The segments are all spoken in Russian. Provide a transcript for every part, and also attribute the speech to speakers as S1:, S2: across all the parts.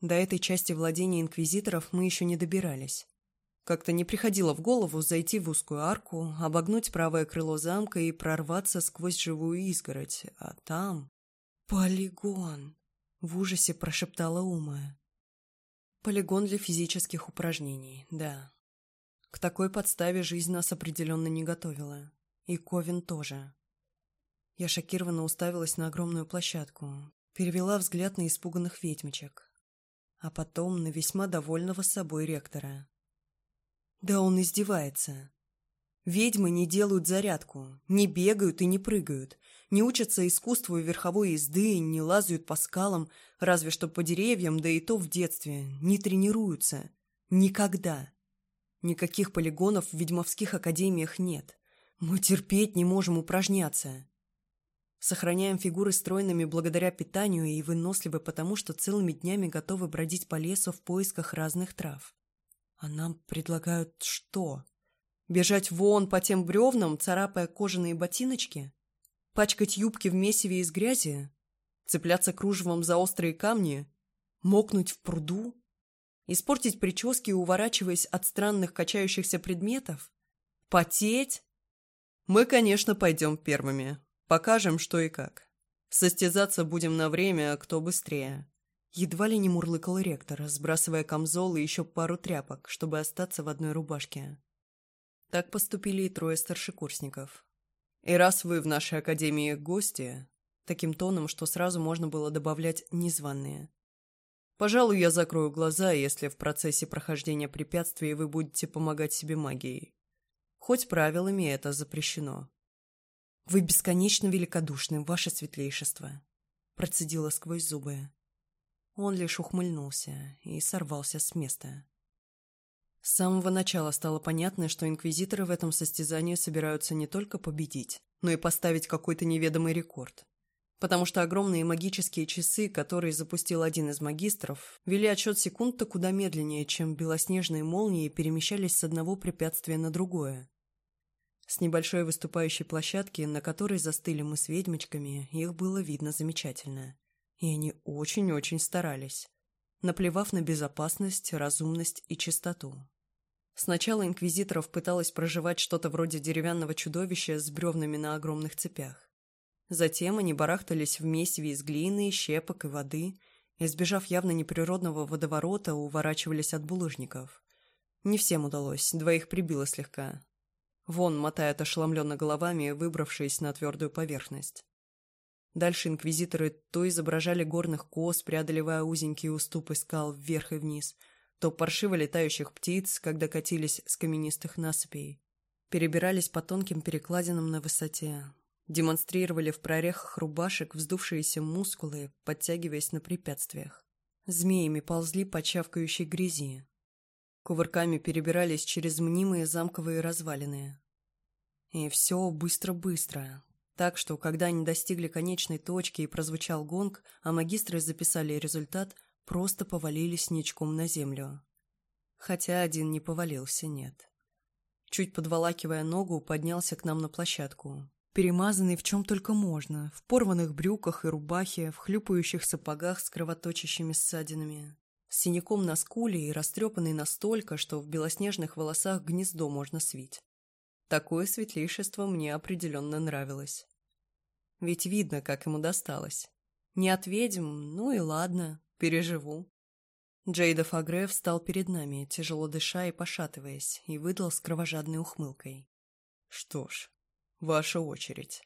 S1: До этой части владения инквизиторов мы еще не добирались. Как-то не приходило в голову зайти в узкую арку, обогнуть правое крыло замка и прорваться сквозь живую изгородь. А там... «Полигон!» — в ужасе прошептала Умая. «Полигон для физических упражнений, да. К такой подставе жизнь нас определенно не готовила. И Ковин тоже». Я шокированно уставилась на огромную площадку, перевела взгляд на испуганных ведьмочек а потом на весьма довольного собой ректора. Да он издевается. Ведьмы не делают зарядку, не бегают и не прыгают, не учатся искусству верховой езды, не лазают по скалам, разве что по деревьям, да и то в детстве, не тренируются. Никогда. Никаких полигонов в ведьмовских академиях нет. Мы терпеть не можем упражняться. Сохраняем фигуры стройными благодаря питанию и выносливы потому, что целыми днями готовы бродить по лесу в поисках разных трав. А нам предлагают что? Бежать вон по тем бревнам, царапая кожаные ботиночки? Пачкать юбки в месиве из грязи? Цепляться кружевом за острые камни? Мокнуть в пруду? Испортить прически, уворачиваясь от странных качающихся предметов? Потеть? Мы, конечно, пойдем первыми, Покажем, что и как. Состязаться будем на время, кто быстрее». Едва ли не мурлыкал ректор, сбрасывая камзол и еще пару тряпок, чтобы остаться в одной рубашке. Так поступили и трое старшекурсников. «И раз вы в нашей академии гости...» Таким тоном, что сразу можно было добавлять «незваные». «Пожалуй, я закрою глаза, если в процессе прохождения препятствий вы будете помогать себе магией. Хоть правилами это запрещено». «Вы бесконечно великодушны, ваше светлейшество», — процедила сквозь зубы. Он лишь ухмыльнулся и сорвался с места. С самого начала стало понятно, что инквизиторы в этом состязании собираются не только победить, но и поставить какой-то неведомый рекорд. Потому что огромные магические часы, которые запустил один из магистров, вели отсчет секунд-то куда медленнее, чем белоснежные молнии перемещались с одного препятствия на другое. С небольшой выступающей площадки, на которой застыли мы с ведьмочками, их было видно замечательно. И они очень-очень старались, наплевав на безопасность, разумность и чистоту. Сначала инквизиторов пыталась проживать что-то вроде деревянного чудовища с бревнами на огромных цепях. Затем они барахтались в месиве из глины, щепок и воды, избежав явно неприродного водоворота, уворачивались от булыжников. Не всем удалось, двоих прибило слегка, Вон мотает ошеломленно головами, выбравшись на твердую поверхность. Дальше инквизиторы то изображали горных коз, преодолевая узенькие уступы скал вверх и вниз, то паршиво летающих птиц, когда катились с каменистых насыпей. Перебирались по тонким перекладинам на высоте. Демонстрировали в прорехах рубашек вздувшиеся мускулы, подтягиваясь на препятствиях. Змеями ползли по чавкающей грязи, Кувырками перебирались через мнимые замковые развалины. И все быстро-быстро. Так что, когда они достигли конечной точки и прозвучал гонг, а магистры записали результат, просто повалились ничком на землю. Хотя один не повалился, нет. Чуть подволакивая ногу, поднялся к нам на площадку. Перемазанный в чем только можно, в порванных брюках и рубахе, в хлюпающих сапогах с кровоточащими ссадинами синяком на скуле и растрепанный настолько, что в белоснежных волосах гнездо можно свить. Такое светлейшество мне определенно нравилось. Ведь видно, как ему досталось. Не от ведьм, ну и ладно, переживу. Джейда Фагре встал перед нами, тяжело дыша и пошатываясь, и выдал с кровожадной ухмылкой. «Что ж, ваша очередь».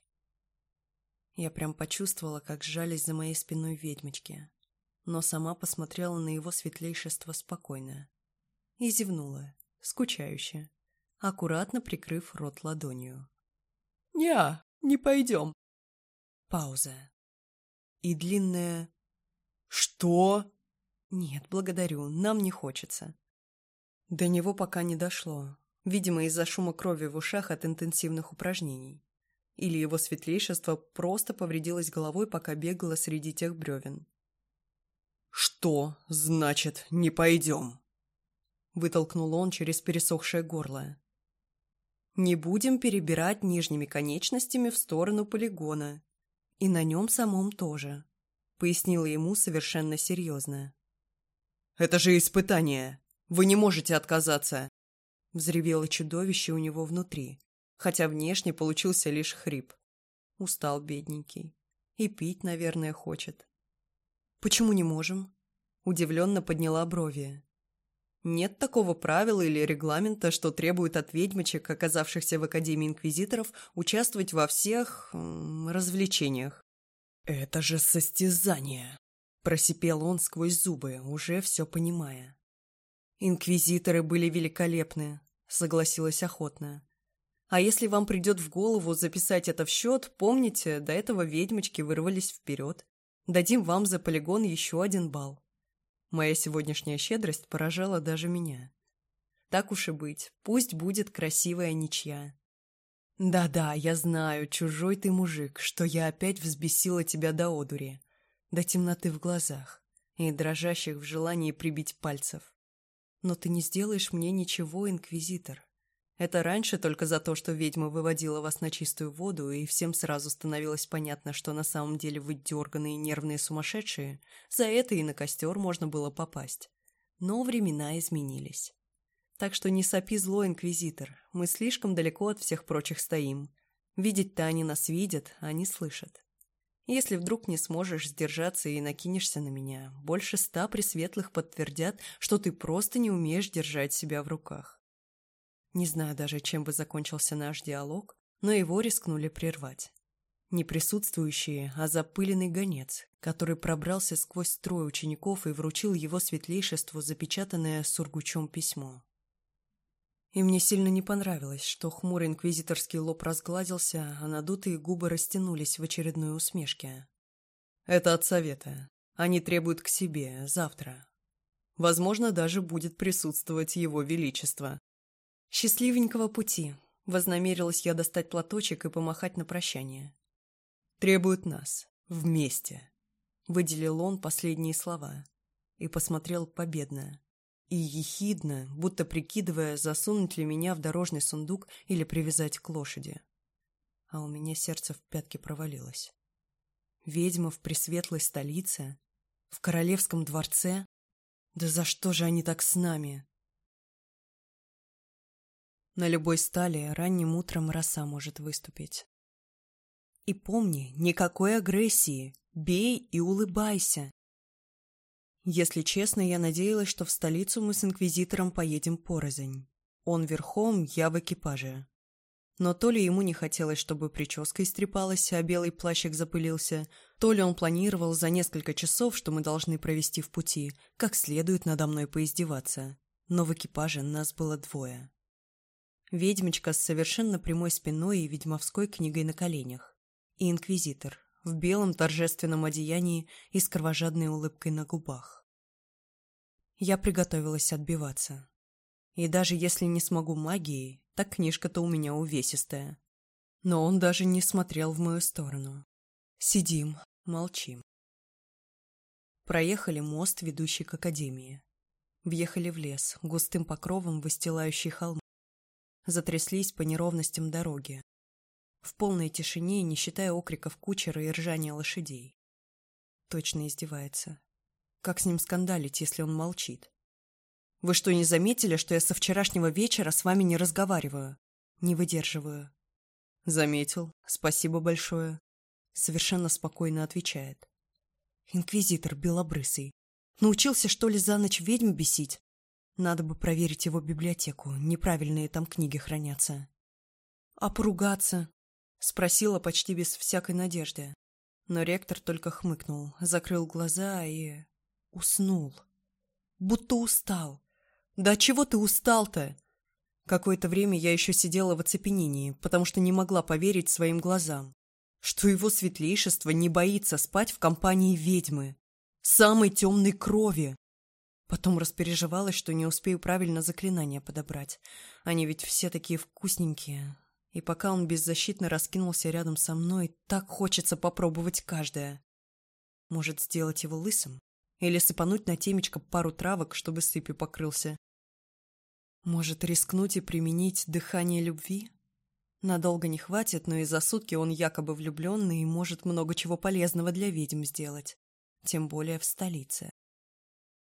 S1: Я прям почувствовала, как сжались за моей спиной ведьмочки, но сама посмотрела на его светлейшество спокойно и зевнула, скучающе, аккуратно прикрыв рот ладонью. «Не, не пойдем!» Пауза. И длинная «Что?» «Нет, благодарю, нам не хочется». До него пока не дошло, видимо, из-за шума крови в ушах от интенсивных упражнений. Или его светлейшество просто повредилось головой, пока бегало среди тех бревен. «Что значит не пойдем?» Вытолкнул он через пересохшее горло. «Не будем перебирать нижними конечностями в сторону полигона. И на нем самом тоже», — пояснила ему совершенно серьезно. «Это же испытание! Вы не можете отказаться!» Взревело чудовище у него внутри, хотя внешне получился лишь хрип. Устал бедненький. И пить, наверное, хочет. «Почему не можем?» Удивленно подняла брови. Нет такого правила или регламента, что требует от ведьмочек, оказавшихся в Академии Инквизиторов, участвовать во всех... развлечениях. «Это же состязание!» Просипел он сквозь зубы, уже все понимая. «Инквизиторы были великолепны», — согласилась охотно. «А если вам придет в голову записать это в счет, помните, до этого ведьмочки вырвались вперед. Дадим вам за полигон еще один балл. Моя сегодняшняя щедрость поражала даже меня. Так уж и быть, пусть будет красивая ничья. Да-да, я знаю, чужой ты мужик, что я опять взбесила тебя до одури, до темноты в глазах и дрожащих в желании прибить пальцев. Но ты не сделаешь мне ничего, инквизитор. Это раньше только за то, что ведьма выводила вас на чистую воду, и всем сразу становилось понятно, что на самом деле вы дерганные нервные сумасшедшие, за это и на костер можно было попасть. Но времена изменились. Так что не сопи зло, инквизитор, мы слишком далеко от всех прочих стоим. Видеть-то они нас видят, а не слышат. Если вдруг не сможешь сдержаться и накинешься на меня, больше ста пресветлых подтвердят, что ты просто не умеешь держать себя в руках. Не знаю даже, чем бы закончился наш диалог, но его рискнули прервать. Не присутствующие, а запыленный гонец, который пробрался сквозь строй учеников и вручил его светлейшеству запечатанное сургучом письмо. И мне сильно не понравилось, что хмурый инквизиторский лоб разгладился, а надутые губы растянулись в очередной усмешке. «Это от совета. Они требуют к себе, завтра. Возможно, даже будет присутствовать его величество, «Счастливенького пути!» — вознамерилась я достать платочек и помахать на прощание. Требуют нас. Вместе!» — выделил он последние слова и посмотрел победно и ехидно, будто прикидывая, засунуть ли меня в дорожный сундук или привязать к лошади. А у меня сердце в пятки провалилось. Ведьма в пресветлой столице, в королевском дворце? Да за что же они так с нами? На любой стали ранним утром роса может выступить. И помни, никакой агрессии. Бей и улыбайся. Если честно, я надеялась, что в столицу мы с инквизитором поедем порознь. Он верхом, я в экипаже. Но то ли ему не хотелось, чтобы прическа истрепалась, а белый плащик запылился, то ли он планировал за несколько часов, что мы должны провести в пути, как следует надо мной поиздеваться. Но в экипаже нас было двое ведьмочка с совершенно прямой спиной и ведьмовской книгой на коленях, и инквизитор в белом торжественном одеянии и с кровожадной улыбкой на губах. Я приготовилась отбиваться. И даже если не смогу магией, так книжка-то у меня увесистая. Но он даже не смотрел в мою сторону. Сидим, молчим. Проехали мост, ведущий к академии. Въехали в лес, густым покровом выстилающий холмы затряслись по неровностям дороги. В полной тишине, не считая окриков кучера и ржания лошадей. Точно издевается. Как с ним скандалить, если он молчит? Вы что, не заметили, что я со вчерашнего вечера с вами не разговариваю? Не выдерживаю. Заметил. Спасибо большое. Совершенно спокойно отвечает. Инквизитор белобрысый. Научился, что ли, за ночь ведьм бесить? Надо бы проверить его библиотеку, неправильные там книги хранятся. А поругаться? Спросила почти без всякой надежды. Но ректор только хмыкнул, закрыл глаза и... уснул. Будто устал. Да чего ты устал-то? Какое-то время я еще сидела в оцепенении, потому что не могла поверить своим глазам, что его светлейшество не боится спать в компании ведьмы, самой темной крови, Потом распереживалась, что не успею правильно заклинание подобрать. Они ведь все такие вкусненькие. И пока он беззащитно раскинулся рядом со мной, так хочется попробовать каждое. Может, сделать его лысым? Или сыпануть на темечко пару травок, чтобы сыпью покрылся? Может, рискнуть и применить дыхание любви? Надолго не хватит, но и за сутки он якобы влюбленный и может много чего полезного для ведьм сделать. Тем более в столице.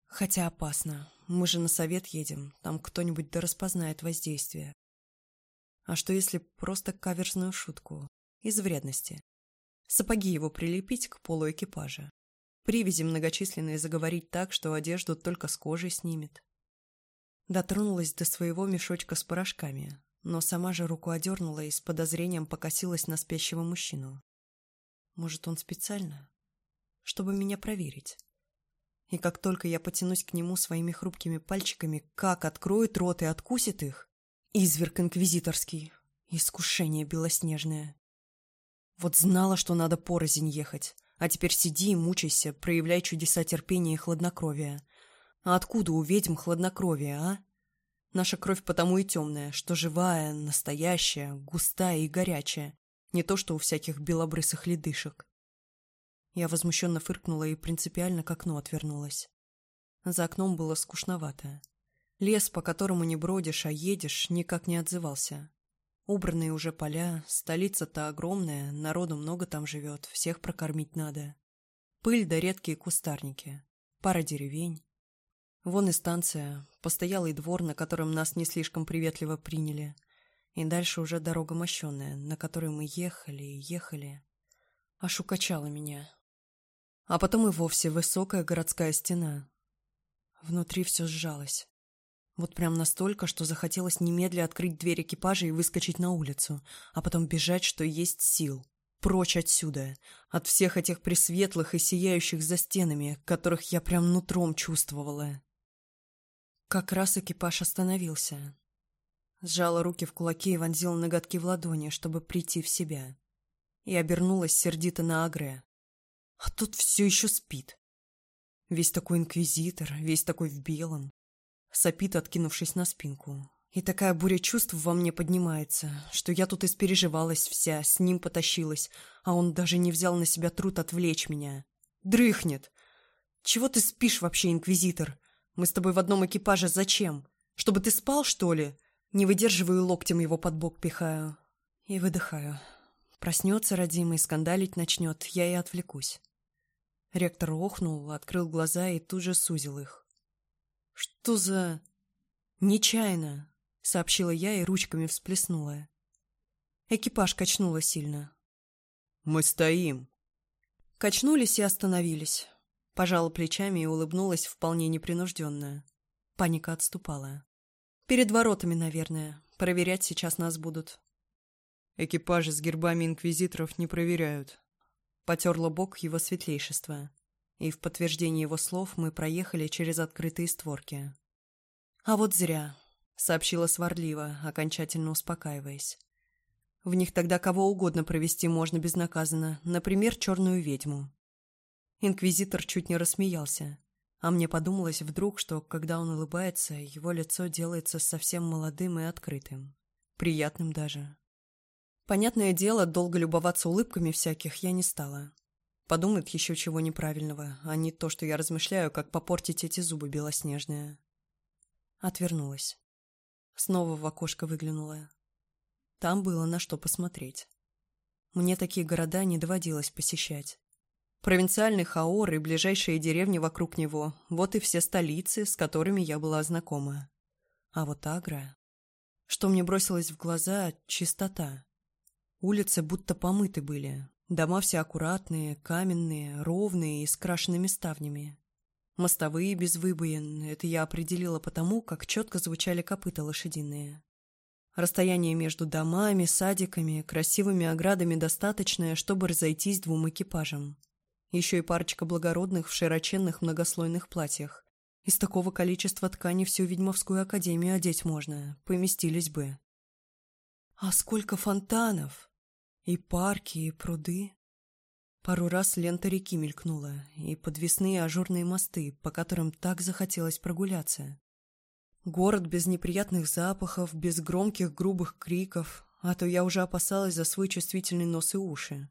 S1: Хотя опасно. Мы же на совет едем. Там кто-нибудь да распознает воздействие. А что если просто каверзную шутку? Из вредности. Сапоги его прилепить к полу экипажа. Привязи многочисленные заговорить так, что одежду только с кожей снимет. Дотронулась до своего мешочка с порошками, но сама же руку одернула и с подозрением покосилась на спящего мужчину. Может, он специально? Чтобы меня проверить. И как только я потянусь к нему своими хрупкими пальчиками, как откроет рот и откусит их? Изверг инквизиторский. Искушение белоснежное. Вот знала, что надо порознь ехать. А теперь сиди и мучайся, проявляй чудеса терпения и хладнокровия. А откуда у ведьм хладнокровие, а? Наша кровь потому и темная, что живая, настоящая, густая и горячая. Не то, что у всяких белобрысых ледышек. Я возмущенно фыркнула и принципиально к окну отвернулась. За окном было скучновато. Лес, по которому не бродишь, а едешь, никак не отзывался. Убранные уже поля, столица-то огромная, народу много там живет, всех прокормить надо. Пыль да редкие кустарники, пара деревень. Вон и станция, постоялый двор, на котором нас не слишком приветливо приняли. И дальше уже дорога мощенная, на которой мы ехали и ехали. Аж укачала меня, а потом и вовсе высокая городская стена. Внутри все сжалось. Вот прям настолько, что захотелось немедля открыть дверь экипажа и выскочить на улицу, а потом бежать, что есть сил. Прочь отсюда, от всех этих присветлых и сияющих за стенами, которых я прям нутром чувствовала. Как раз экипаж остановился. Сжала руки в кулаки и вонзила ноготки в ладони, чтобы прийти в себя. И обернулась сердито на Агре. А тут все еще спит. Весь такой инквизитор, весь такой в белом. Сопит, откинувшись на спинку. И такая буря чувств во мне поднимается, что я тут испереживалась вся, с ним потащилась, а он даже не взял на себя труд отвлечь меня. Дрыхнет. Чего ты спишь вообще, инквизитор? Мы с тобой в одном экипаже зачем? Чтобы ты спал, что ли? Не выдерживаю, локтем его под бок пихаю. И выдыхаю. Проснется родимый, скандалить начнет, я и отвлекусь. Ректор охнул, открыл глаза и тут же сузил их. «Что за...» «Нечаянно», — сообщила я и ручками всплеснула. Экипаж качнуло сильно.
S2: «Мы стоим».
S1: Качнулись и остановились. Пожала плечами и улыбнулась вполне непринужденно. Паника отступала. «Перед воротами, наверное. Проверять сейчас нас будут».
S2: «Экипажи с гербами инквизиторов не проверяют», потер лобок его светлейшества. И в подтверждение его слов мы проехали через открытые створки.
S1: «А вот зря», — сообщила сварливо, окончательно успокаиваясь. «В них тогда кого угодно провести можно безнаказанно, например, черную ведьму». Инквизитор чуть не рассмеялся, а мне подумалось вдруг, что, когда он улыбается, его лицо делается совсем молодым и открытым, приятным даже. Понятное дело, долго любоваться улыбками всяких я не стала. Подумает еще чего неправильного, а не то, что я размышляю, как попортить эти зубы белоснежные. Отвернулась. Снова в окошко выглянула. Там было на что посмотреть. Мне такие города не доводилось посещать. Провинциальный Хаор и ближайшие деревни вокруг него – вот и все столицы, с которыми я была знакома. А вот Агра... Что мне бросилось в глаза – чистота. Улицы будто помыты были. Дома все аккуратные, каменные, ровные и с крашенными ставнями. Мостовые без выбоин, это я определила потому, как четко звучали копыта лошадиные. Расстояние между домами, садиками, красивыми оградами достаточное, чтобы разойтись двум экипажам. Еще и парочка благородных в широченных многослойных платьях. Из такого количества ткани всю ведьмовскую академию одеть можно, поместились бы. «А сколько фонтанов!» и парки, и пруды. Пару раз лента реки мелькнула, и подвесные ажурные мосты, по которым так захотелось прогуляться. Город без неприятных запахов, без громких грубых криков, а то я уже опасалась за свой чувствительный нос и уши.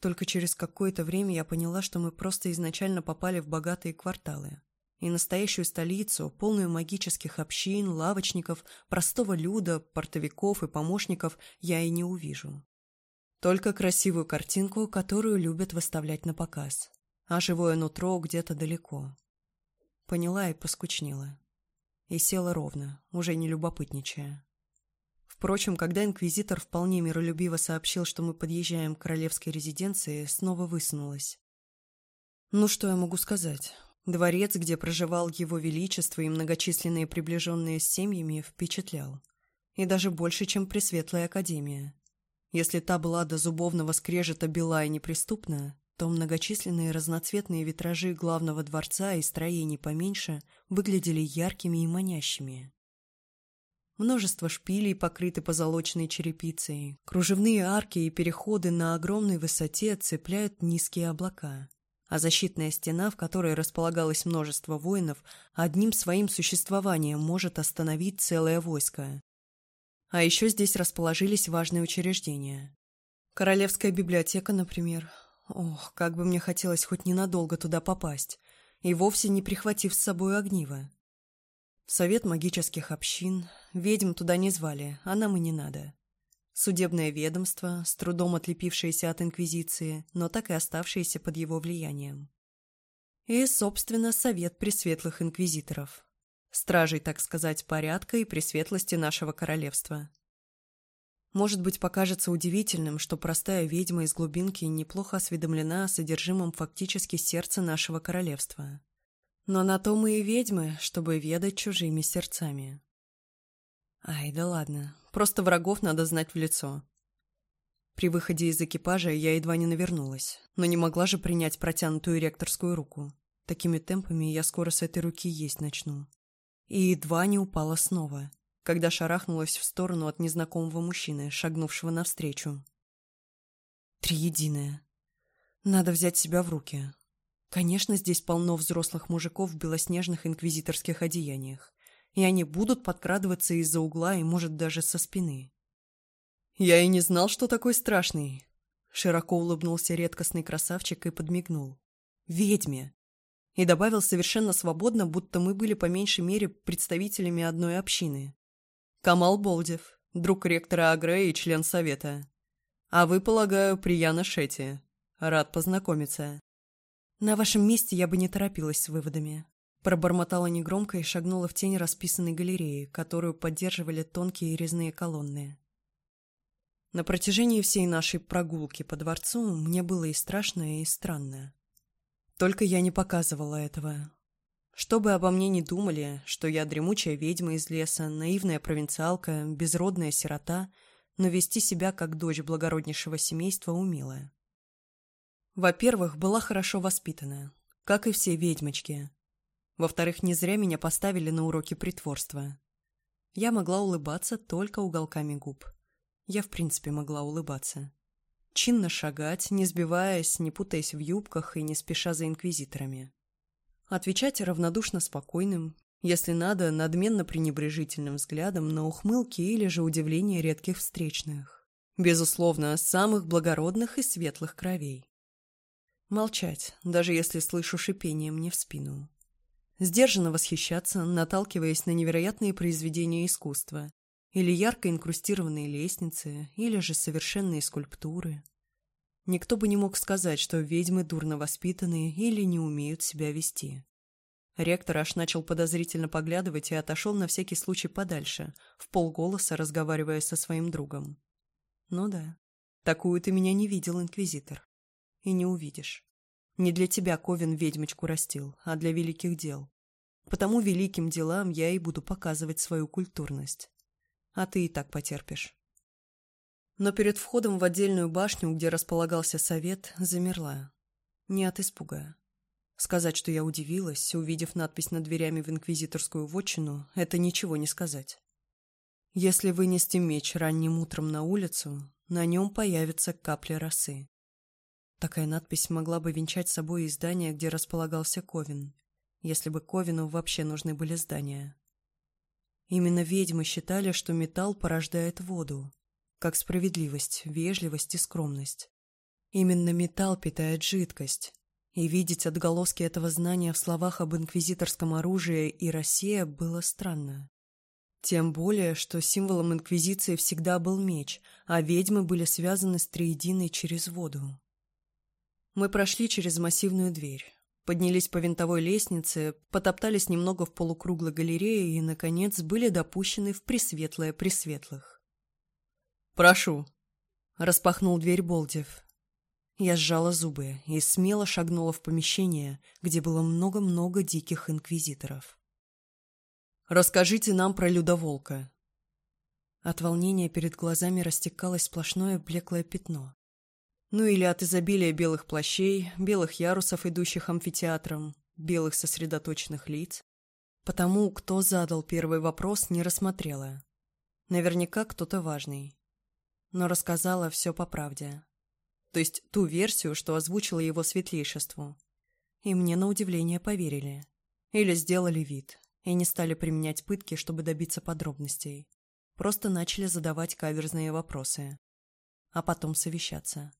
S1: Только через какое-то время я поняла, что мы просто изначально попали в богатые кварталы. И настоящую столицу, полную магических общин, лавочников, простого люда, портовиков и помощников я и не увижу. Только красивую картинку, которую любят выставлять на показ. А живое нутро где-то далеко. Поняла и поскучнела. И села ровно, уже не любопытничая. Впрочем, когда инквизитор вполне миролюбиво сообщил, что мы подъезжаем к королевской резиденции, снова высунулась. Ну что я могу сказать? Дворец, где проживал его величество и многочисленные приближенные с семьями, впечатлял. И даже больше, чем Пресветлая Академия. Если та была до зубовного скрежета бела и неприступная, то многочисленные разноцветные витражи главного дворца и строений поменьше выглядели яркими и манящими. Множество шпилей покрыты позолоченной черепицей, кружевные арки и переходы на огромной высоте цепляют низкие облака, а защитная стена, в которой располагалось множество воинов, одним своим существованием может остановить целое войско. А еще здесь расположились важные учреждения. Королевская библиотека, например. Ох, как бы мне хотелось хоть ненадолго туда попасть, и вовсе не прихватив с собой огниво. Совет магических общин. Ведьм туда не звали, а нам и не надо. Судебное ведомство, с трудом отлепившееся от Инквизиции, но так и оставшееся под его влиянием. И, собственно, Совет Пресветлых Инквизиторов, стражей, так сказать, порядка и пресветлости нашего королевства. Может быть, покажется удивительным, что простая ведьма из глубинки неплохо осведомлена о содержимом фактически сердца нашего королевства. Но на то мы и ведьмы, чтобы ведать чужими сердцами. Ай, да ладно, просто врагов надо знать в лицо. При выходе из экипажа я едва не навернулась, но не могла же принять протянутую ректорскую руку. Такими темпами я скоро с этой руки есть начну и едва не упала снова, когда шарахнулась в сторону от незнакомого мужчины, шагнувшего навстречу. Триединое. Надо взять себя в руки. Конечно, здесь полно взрослых мужиков в белоснежных инквизиторских одеяниях, и они будут подкрадываться из-за угла и, может, даже со спины. «Я и не знал, что такой страшный!» Широко улыбнулся редкостный красавчик и подмигнул. «Ведьме! и добавил совершенно свободно, будто мы были по меньшей мере представителями одной общины. «Камал Болдев, друг ректора Агре и член совета. А вы, полагаю, Прияна Шетти. Рад познакомиться». «На вашем месте я бы не торопилась с выводами». Пробормотала негромко и шагнула в тень расписанной галереи, которую поддерживали тонкие резные колонны. На протяжении всей нашей прогулки по дворцу мне было и страшно, и странно. Только я не показывала этого. Чтобы обо мне не думали, что я дремучая ведьма из леса, наивная провинциалка, безродная сирота, но вести себя как дочь благороднейшего семейства умела. Во-первых, была хорошо воспитанная, как и все ведьмочки. Во-вторых, не зря меня поставили на уроки притворства. Я могла улыбаться только уголками губ. Я, в принципе, могла улыбаться чинно шагать, не сбиваясь, не путаясь в юбках и не спеша за инквизиторами. Отвечать равнодушно спокойным, если надо, надменно пренебрежительным взглядом на ухмылки или же удивление редких встречных. Безусловно, самых благородных и светлых кровей. Молчать, даже если слышу шипение мне в спину. Сдержанно восхищаться, наталкиваясь на невероятные произведения искусства, или ярко инкрустированные лестницы, или же совершенные скульптуры. Никто бы не мог сказать, что ведьмы дурно воспитанные или не умеют себя вести. Ректор аж начал подозрительно поглядывать и отошел на всякий случай подальше, в полголоса разговаривая со своим другом. «Ну да, такую ты меня не видел, инквизитор. И не увидишь. Не для тебя Ковен ведьмочку растил, а для великих дел. Потому великим делам я и буду показывать свою культурность» а ты и так потерпишь. Но перед входом в отдельную башню, где располагался совет, замерла. Не от испуга. Сказать, что я удивилась, увидев надпись над дверями в инквизиторскую вотчину, это ничего не сказать. Если вынести меч ранним утром на улицу, на нем появится капля росы. Такая надпись могла бы венчать собой и здание, где располагался Ковин, если бы Ковину вообще нужны были здания. Именно ведьмы считали, что металл порождает воду, как справедливость, вежливость и скромность. Именно металл питает жидкость. И видеть отголоски этого знания в словах об инквизиторском оружии и России было странно. Тем более, что символом инквизиции всегда был меч, а ведьмы были связаны с триединой через воду. Мы прошли через массивную дверь поднялись по винтовой лестнице, потоптались немного в полукруглой галерее и, наконец, были допущены в пресветлое пресветлых.
S2: «Прошу!»
S1: — распахнул дверь Болдев. Я сжала зубы и смело шагнула в помещение, где было много-много диких инквизиторов.
S2: «Расскажите нам про Людоволка».
S1: От волнения перед глазами растекалось сплошное блеклое пятно. Ну или от изобилия белых плащей, белых ярусов, идущих амфитеатром, белых сосредоточенных лиц. Потому, кто задал первый вопрос, не рассмотрела. Наверняка кто-то важный. Но рассказала все по правде. То есть ту версию, что озвучила его светлейшеству. И мне на удивление поверили. Или сделали вид. И не стали применять пытки, чтобы добиться подробностей. Просто начали задавать каверзные вопросы. А потом совещаться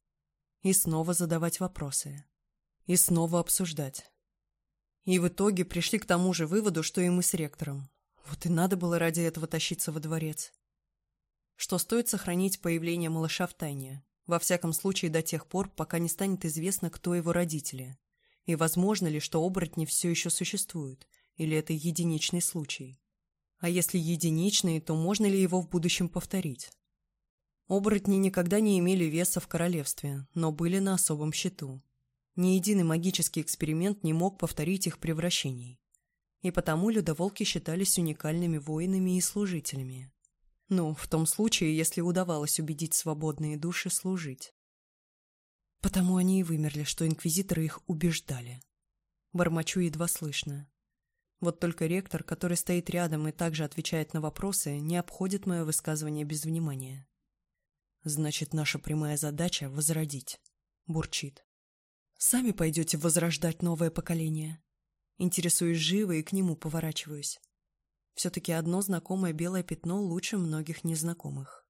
S1: и снова задавать вопросы, и снова обсуждать. И в итоге пришли к тому же выводу, что и мы с ректором. Вот и надо было ради этого тащиться во дворец. Что стоит сохранить появление малыша в тайне, во всяком случае до тех пор, пока не станет известно, кто его родители, и возможно ли, что оборотни все еще существуют, или это единичный случай. А если единичный, то можно ли его в будущем повторить? Оборотни никогда не имели веса в королевстве, но были на особом счету. Ни единый магический эксперимент не мог повторить их превращений. И потому людоволки считались уникальными воинами и служителями. Ну, в том случае, если удавалось убедить свободные души служить. Потому они и вымерли, что инквизиторы их убеждали. Бормочу едва слышно. Вот только ректор, который стоит рядом и также отвечает на вопросы, не обходит мое высказывание без внимания. Значит, наша прямая задача — возродить. Бурчит. Сами пойдете возрождать новое поколение. Интересуюсь живо и к нему поворачиваюсь. Все-таки одно знакомое белое пятно лучше многих незнакомых.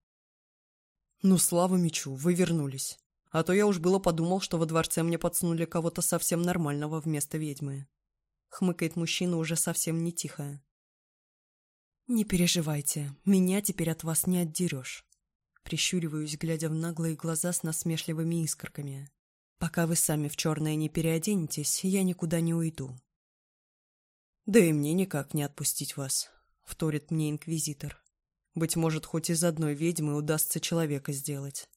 S2: Ну, слава мечу, вы вернулись. А то я уж было подумал, что во дворце мне подсунули кого-то совсем нормального вместо ведьмы.
S1: Хмыкает мужчина уже совсем не тихо. Не переживайте, меня теперь от вас не отдерешь. Прищуриваюсь, глядя в наглые глаза с насмешливыми искорками. Пока вы сами в черное не переоденетесь, я никуда не уйду.
S2: Да и мне никак не отпустить вас, вторит мне инквизитор. Быть может, хоть из одной ведьмы удастся человека сделать.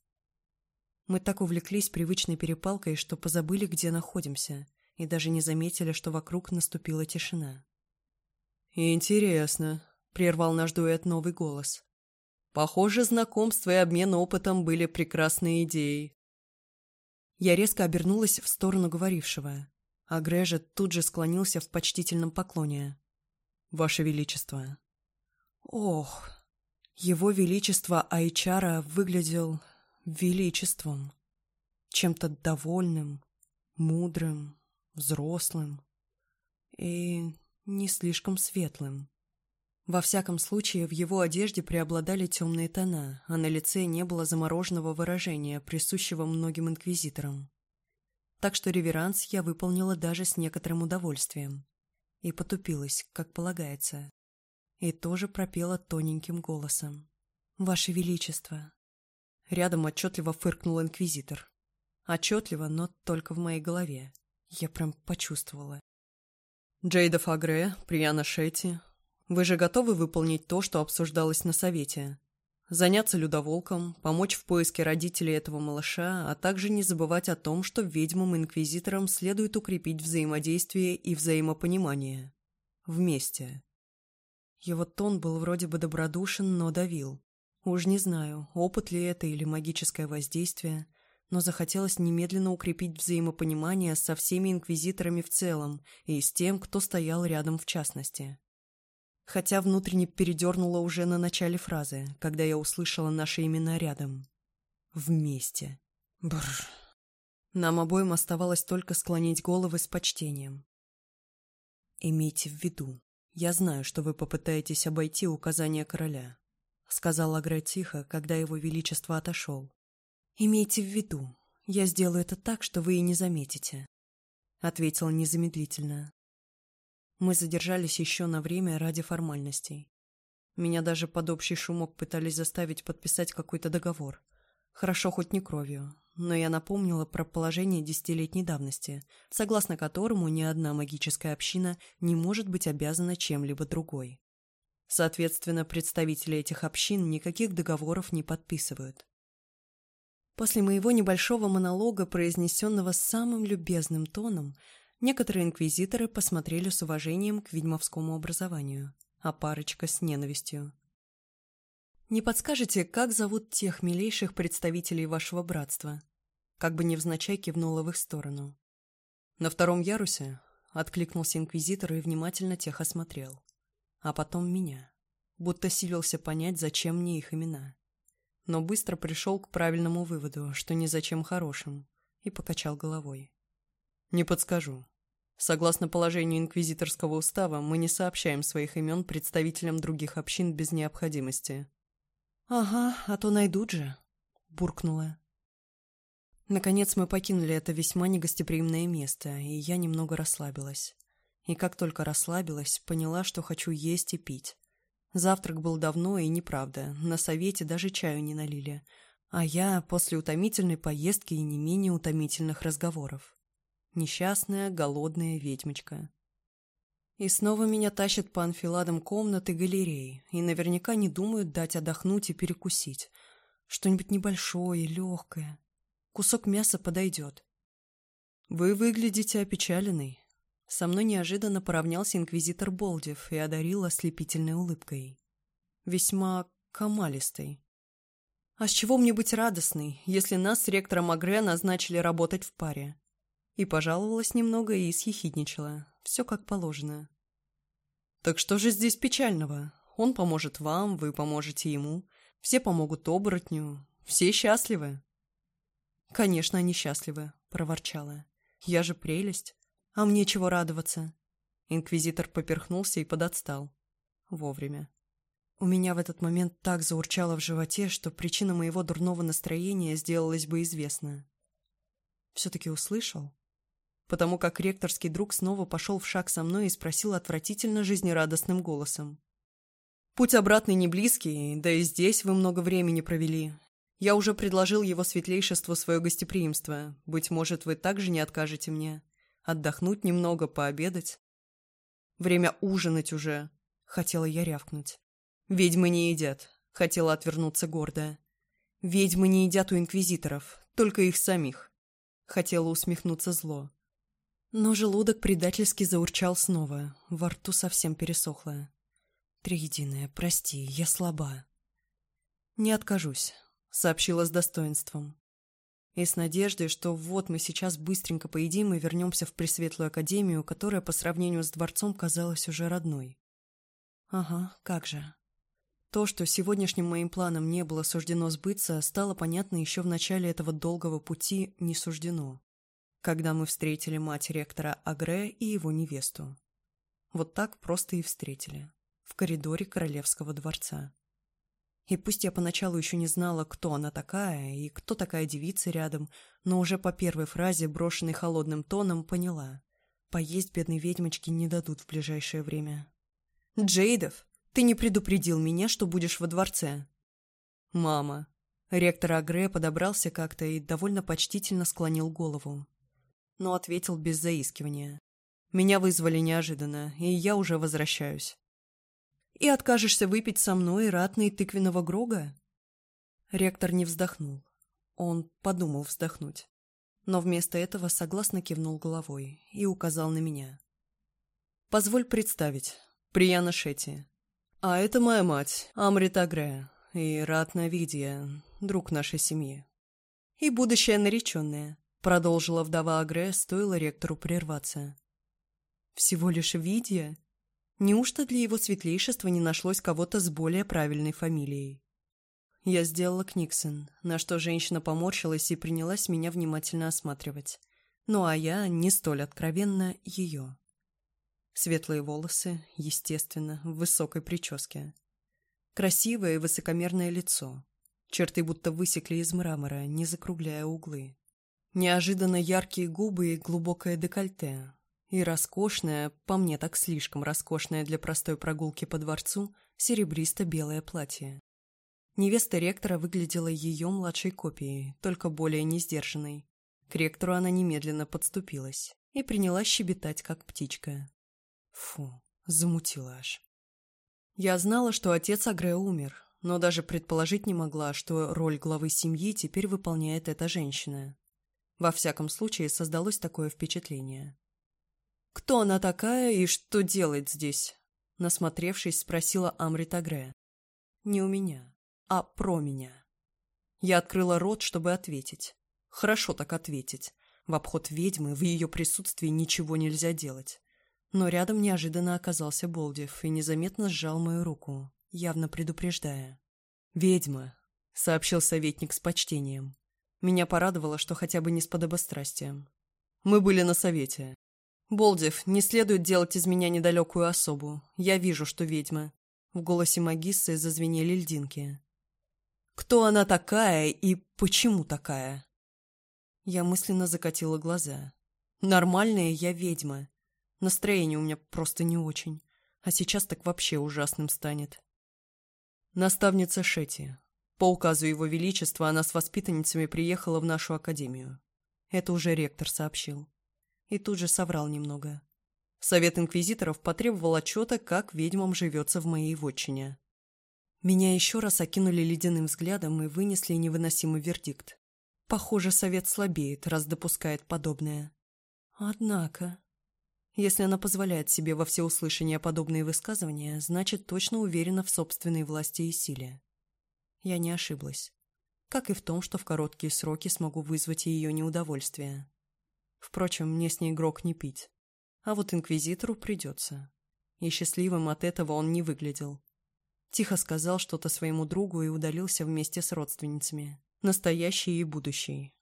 S1: Мы так увлеклись привычной перепалкой, что позабыли, где находимся, и даже не заметили, что вокруг наступила тишина.
S2: «Интересно», — прервал наш дуэт новый голос. Похоже, знакомство и обмен опытом были прекрасной идеей.
S1: Я резко обернулась в сторону говорившего, а Грежа тут же склонился в почтительном поклоне.
S2: «Ваше Величество!»
S1: «Ох!» Его Величество Айчара выглядел величеством, чем-то довольным, мудрым, взрослым и не слишком светлым. Во всяком случае, в его одежде преобладали темные тона, а на лице не было замороженного выражения, присущего многим инквизиторам. Так что реверанс я выполнила даже с некоторым удовольствием. И потупилась, как полагается. И тоже пропела тоненьким голосом. «Ваше Величество!» Рядом отчетливо фыркнул инквизитор. Отчетливо, но только в моей голове. Я прям почувствовала.
S2: Джейда Фагре, Прияна Шетти, вы же готовы выполнить то, что обсуждалось на совете? Заняться людоволком, помочь в поиске родителей этого малыша, а также не забывать о том, что ведьмам-инквизиторам следует укрепить взаимодействие и взаимопонимание. Вместе.
S1: Его тон был вроде бы добродушен, но давил. Уж не знаю, опыт ли это или магическое воздействие, но захотелось немедленно укрепить взаимопонимание со всеми инквизиторами в целом и с тем, кто стоял рядом в частности хотя внутренне передернула уже на начале фразы, когда я услышала наши имена рядом. Вместе. Бррр. Нам обоим оставалось только склонить головы с почтением. «Имейте в виду, я знаю, что вы попытаетесь обойти указания короля», сказал Аграй тихо, когда его величество отошел. «Имейте в виду, я сделаю это так, что вы и не заметите», ответил незамедлительно, мы задержались еще на время ради формальностей. Меня даже под общий шумок пытались заставить подписать какой-то договор. Хорошо, хоть не кровью, но я напомнила про положение десятилетней давности, согласно которому ни одна магическая община не может быть обязана чем-либо другой. Соответственно, представители этих общин никаких договоров не подписывают. После моего небольшого монолога, произнесенного самым любезным тоном, Некоторые инквизиторы посмотрели с уважением к ведьмовскому образованию, а парочка с ненавистью. «Не подскажете, как зовут тех милейших представителей вашего братства?» Как бы невзначай кивнула в их сторону. «На втором ярусе», — откликнулся инквизитор и внимательно тех осмотрел. А потом меня. Будто силился понять, зачем мне их имена. Но быстро пришел к правильному выводу, что ни зачем хорошим, и покачал головой. «Не подскажу. Согласно положению инквизиторского устава, мы не сообщаем своих имен представителям других общин без необходимости. «Ага, а то найдут же», — буркнула. Наконец мы покинули это весьма негостеприимное место, и я немного расслабилась. И как только расслабилась, поняла, что хочу есть и пить. Завтрак был давно и неправда, на совете даже чаю не налили, а я после утомительной поездки и не менее утомительных разговоров несчастная голодная ведьмочка. И снова меня тащат по анфиладам комнаты галереи, и наверняка не думают дать отдохнуть и перекусить. Что-нибудь небольшое, легкое. Кусок мяса подойдет. Вы выглядите опечаленной. Со мной неожиданно поравнялся инквизитор Болдев и одарил ослепительной улыбкой. Весьма камалистой. А с чего мне быть радостной, если нас с ректором Агре назначили работать в паре? и пожаловалась немного и съехидничала. Все как положено. «Так что же здесь печального? Он поможет вам, вы поможете ему. Все помогут оборотню. Все счастливы». «Конечно, они счастливы», — проворчала. «Я же прелесть. А мне чего радоваться?» Инквизитор поперхнулся и подотстал. Вовремя. У меня в этот момент так заурчало в животе, что причина моего дурного настроения сделалась бы известна. Все-таки услышал? потому как ректорский друг снова пошел в шаг со мной и спросил отвратительно жизнерадостным голосом. «Путь обратный не близкий, да и здесь вы много времени провели. Я уже предложил его светлейшеству свое гостеприимство. Быть может, вы также не откажете мне. Отдохнуть немного, пообедать. Время ужинать уже!» — хотела я рявкнуть. «Ведьмы не едят», — хотела отвернуться гордо. «Ведьмы не едят у инквизиторов, только их самих», — хотела усмехнуться зло. Но желудок предательски заурчал снова, во рту совсем пересохло. «Триединая, прости, я слаба». «Не откажусь», — сообщила с достоинством. И с надеждой, что вот мы сейчас быстренько поедим и вернемся в Пресветлую Академию, которая по сравнению с дворцом казалась уже родной. Ага, как же. То, что сегодняшним моим планом не было суждено сбыться, стало понятно еще в начале этого долгого пути не суждено когда мы встретили мать ректора Агре и его невесту. Вот так просто и встретили. В коридоре Королевского дворца. И пусть я поначалу еще не знала, кто она такая и кто такая девица рядом, но уже по первой фразе, брошенной холодным тоном, поняла. Поесть бедной ведьмочки не дадут в ближайшее время. «Джейдов, ты не предупредил меня, что будешь во дворце!» «Мама!» Ректор Агре подобрался как-то и довольно почтительно склонил голову но ответил без заискивания. «Меня вызвали неожиданно, и я уже возвращаюсь». «И откажешься выпить со мной ратный тыквенного грога?» Ректор не вздохнул. Он подумал вздохнуть. Но вместо этого согласно кивнул головой и указал на меня. «Позволь представить. Прияна Шетти. А это моя мать, Амрит Агрея, и Ратна Видия, друг нашей семьи. И будущая нареченная, Продолжила вдова Агре, стоило ректору прерваться. «Всего лишь Видия? Неужто для его светлейшества не нашлось кого-то с более правильной фамилией?» Я сделала Книксон, на что женщина поморщилась и принялась меня внимательно осматривать. Ну а я, не столь откровенно, ее. Светлые волосы, естественно, в высокой прическе. Красивое и высокомерное лицо. Черты будто высекли из мрамора, не закругляя углы. Неожиданно яркие губы и глубокое декольте. И роскошное, по мне так слишком роскошное для простой прогулки по дворцу, серебристо-белое платье. Невеста ректора выглядела ее младшей копией, только более несдержанной. К ректору она немедленно подступилась и принялась щебетать, как птичка. Фу, замутила аж. Я знала, что отец Агре умер, но даже предположить не могла, что роль главы семьи теперь выполняет эта женщина. Во всяком случае, создалось такое впечатление. «Кто она такая и что делает здесь?» Насмотревшись, спросила Амрита Гре. «Не у меня, а про меня». Я открыла рот, чтобы ответить. Хорошо так ответить. В обход ведьмы в ее присутствии ничего нельзя делать. Но рядом неожиданно оказался Болдев и незаметно сжал мою руку, явно предупреждая. «Ведьма», — сообщил советник с почтением. Меня порадовало, что хотя бы не с подобострастием. Мы были на совете. «Болдев, не следует делать из меня недалекую особу. Я вижу, что ведьма». В голосе магиссы зазвенели льдинки. «Кто она такая и почему такая?» Я мысленно закатила глаза. «Нормальная я ведьма. Настроение у меня просто не очень. А сейчас так вообще ужасным станет». Наставница Шети. По указу Его Величества она с воспитанницами приехала в нашу академию. Это уже ректор сообщил. И тут же соврал немного. Совет инквизиторов потребовал отчета, как ведьмам живется в моей вотчине. Меня еще раз окинули ледяным взглядом и вынесли невыносимый вердикт. Похоже, совет слабеет, раз допускает подобное. Однако... Если она позволяет себе во всеуслышание подобные высказывания, значит, точно уверена в собственной власти и силе. Я не ошиблась. Как и в том, что в короткие сроки смогу вызвать ее неудовольствие. Впрочем, мне с ней грок не пить. А вот инквизитору придется. И счастливым от этого он не выглядел. Тихо сказал что-то своему другу и удалился вместе с родственницами. Настоящий и будущий.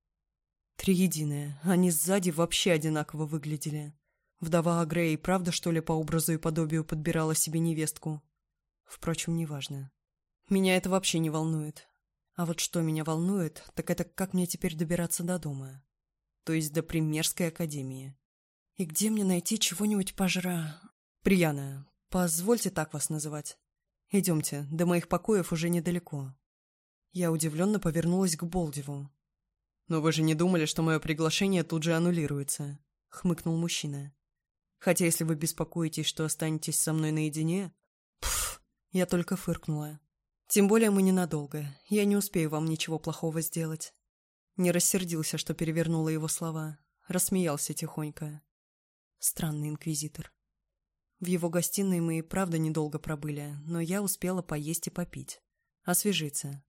S1: Триединая. Они сзади вообще одинаково выглядели. Вдова Агрея правда, что ли, по образу и подобию подбирала себе невестку? Впрочем, неважно. Меня это вообще не волнует. А вот что меня волнует, так это как мне теперь добираться до дома. То есть до Примерской академии. И где мне найти чего-нибудь пожра... Прияная, позвольте так вас называть. Идемте, до моих покоев уже недалеко. Я удивленно повернулась к Болдеву. «Но вы же не думали, что мое приглашение тут же аннулируется?» — хмыкнул мужчина. «Хотя если вы беспокоитесь, что останетесь со мной наедине...» Пф, я только фыркнула. Тем более мы ненадолго. Я не успею вам ничего плохого сделать. Не рассердился, что перевернула его слова. Рассмеялся тихонько. Странный инквизитор. В его гостиной мы и правда недолго пробыли, но я успела поесть и попить. Освежиться.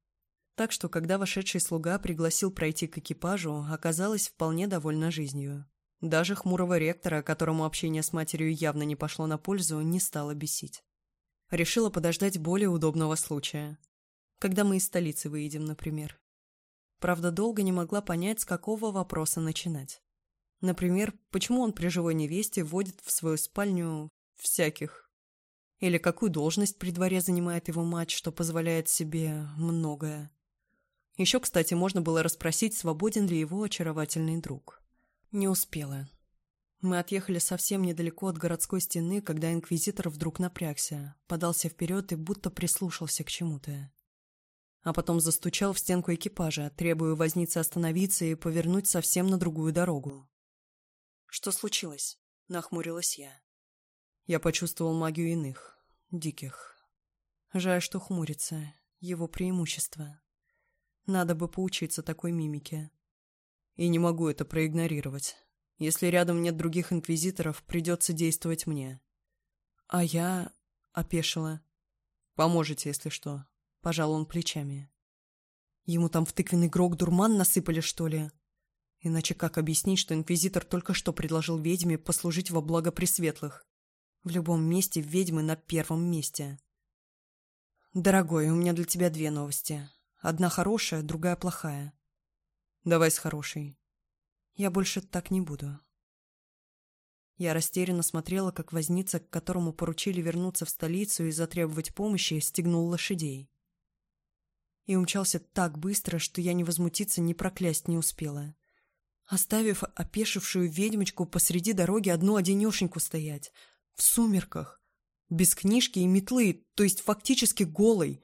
S1: Так что, когда вошедший слуга пригласил пройти к экипажу, оказалась вполне довольна жизнью. Даже хмурого ректора, которому общение с матерью явно не пошло на пользу, не стало бесить решила подождать более удобного случая. Когда мы из столицы выедем, например. Правда, долго не могла понять, с какого вопроса начинать. Например, почему он при живой невесте вводит в свою спальню всяких? Или какую должность при дворе занимает его мать, что позволяет себе многое? Еще, кстати, можно было расспросить, свободен ли его очаровательный друг. Не успела. Мы отъехали совсем недалеко от городской стены, когда инквизитор вдруг напрягся, подался вперед и будто прислушался к чему-то. А потом застучал в стенку экипажа, требуя возницы остановиться и повернуть совсем на другую дорогу. «Что случилось?» — нахмурилась я. Я почувствовал магию иных, диких. Жаль, что хмурится, его преимущество. Надо бы поучиться такой мимике. И не могу это проигнорировать. Если рядом нет других инквизиторов, придется действовать мне». «А я...» — опешила. «Поможете, если что». Пожал он плечами. «Ему там в тыквенный грок дурман насыпали, что ли?» Иначе как объяснить, что инквизитор только что предложил ведьме послужить во благо пресветлых? В любом месте ведьмы на первом месте. «Дорогой, у меня для тебя две новости. Одна хорошая, другая плохая». «Давай с хорошей», я больше так не буду. Я растерянно смотрела, как возница, к которому поручили вернуться в столицу и затребовать помощи, стегнул лошадей. И умчался так быстро, что я не возмутиться, ни проклясть не успела. Оставив опешившую ведьмочку посреди дороги одну одинешеньку стоять, в сумерках, без книжки и метлы, то есть фактически голой.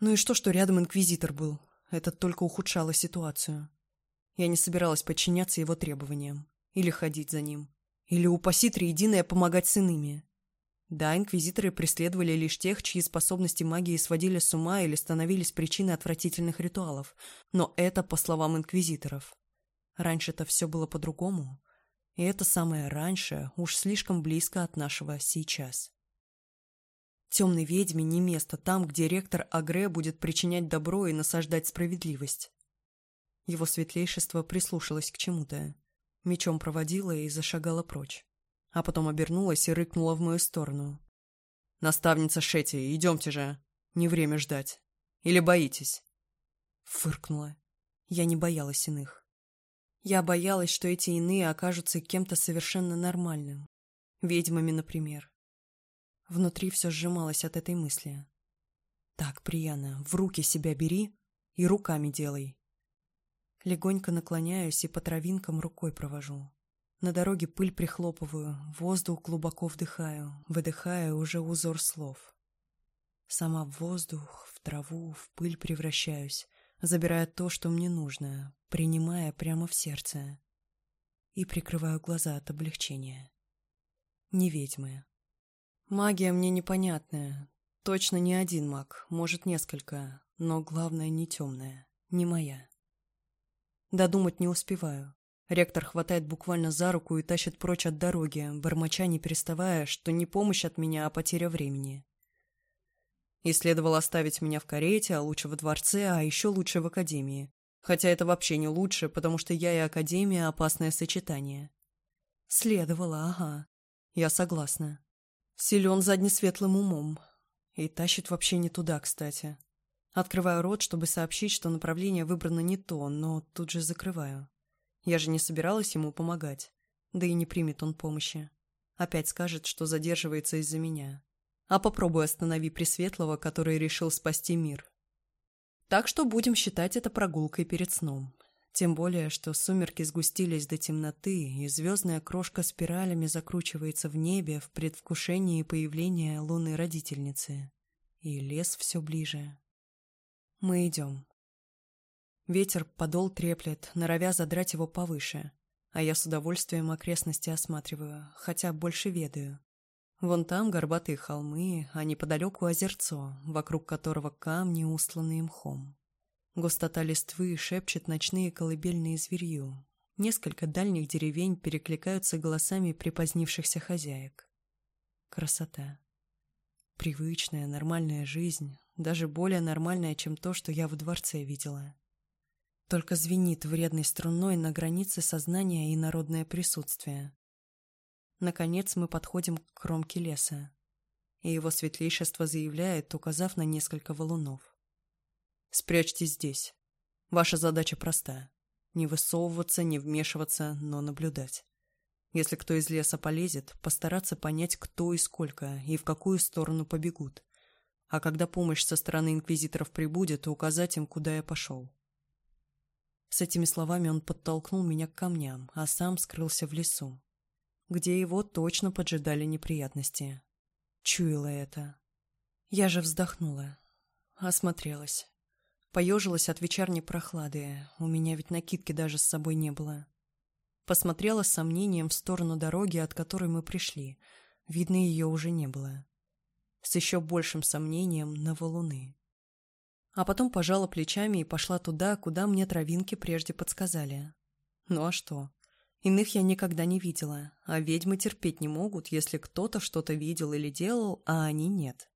S1: Ну и что, что рядом инквизитор был? Это только ухудшало ситуацию. Я не собиралась подчиняться его требованиям. Или ходить за ним. Или, упаси триединое, помогать с иными. Да, инквизиторы преследовали лишь тех, чьи способности магии сводили с ума или становились причиной отвратительных ритуалов. Но это по словам инквизиторов. Раньше-то все было по-другому. И это самое раньше уж слишком близко от нашего сейчас. Темной ведьме не место там, где ректор Агре будет причинять добро и насаждать справедливость. Его светлейшество прислушалось к чему-то, мечом проводила и зашагала прочь, а потом обернулась и рыкнула в мою сторону. «Наставница Шети, идемте же! Не время ждать! Или боитесь?» Фыркнула. Я не боялась иных. Я боялась, что эти иные окажутся кем-то совершенно нормальным. Ведьмами, например. Внутри все сжималось от этой мысли. «Так, Прияна, в руки себя бери и руками делай, Легонько наклоняюсь и по травинкам рукой провожу. На дороге пыль прихлопываю, воздух глубоко вдыхаю, выдыхая уже узор слов. Сама в воздух, в траву, в пыль превращаюсь, забирая то, что мне нужно, принимая прямо в сердце. И прикрываю глаза от облегчения. Не ведьмы. Магия мне непонятная. Точно не один маг, может несколько, но главное не темная, не моя. Додумать не успеваю. Ректор хватает буквально за руку и тащит прочь от дороги, бормоча не переставая, что не помощь от меня, а потеря времени. И следовало оставить меня в карете, а лучше во дворце, а еще лучше в академии. Хотя это вообще не лучше, потому что я и академия – опасное сочетание. Следовало, ага. Я согласна. Силен заднесветлым умом. И тащит вообще не туда, кстати. Открываю рот, чтобы сообщить, что направление выбрано не то, но тут же закрываю. Я же не собиралась ему помогать. Да и не примет он помощи. Опять скажет, что задерживается из-за меня. А попробуй останови Пресветлого, который решил спасти мир. Так что будем считать это прогулкой перед сном. Тем более, что сумерки сгустились до темноты, и звездная крошка спиралями закручивается в небе в предвкушении появления лунной родительницы. И лес все ближе. Мы идем. Ветер подол треплет, норовя задрать его повыше, а я с удовольствием окрестности осматриваю, хотя больше ведаю. Вон там горбатые холмы, а неподалеку озерцо, вокруг которого камни, усланные мхом. Густота листвы шепчет ночные колыбельные зверью. Несколько дальних деревень перекликаются голосами припозднившихся хозяек. Красота. Привычная, нормальная жизнь, даже более нормальное, чем то, что я в дворце видела. Только звенит вредной струной на границе сознания и народное присутствие. Наконец мы подходим к кромке леса, и его светлейшество заявляет, указав на несколько валунов. «Спрячьтесь здесь. Ваша задача проста. Не высовываться, не вмешиваться, но наблюдать. Если кто из леса полезет, постараться понять, кто и сколько, и в какую сторону побегут, а когда помощь со стороны инквизиторов прибудет, то указать им, куда я пошел. С этими словами он подтолкнул меня к камням, а сам скрылся в лесу, где его точно поджидали неприятности. Чуяло это. Я же вздохнула, осмотрелась. Поежилась от вечерней прохлады, у меня ведь накидки даже с собой не было. Посмотрела с сомнением в сторону дороги, от которой мы пришли. Видно, ее уже не было с еще большим сомнением на валуны. А потом пожала плечами и пошла туда, куда мне травинки прежде подсказали. Ну а что? Иных я никогда не видела, а ведьмы терпеть не могут, если кто-то что-то видел или делал, а они нет.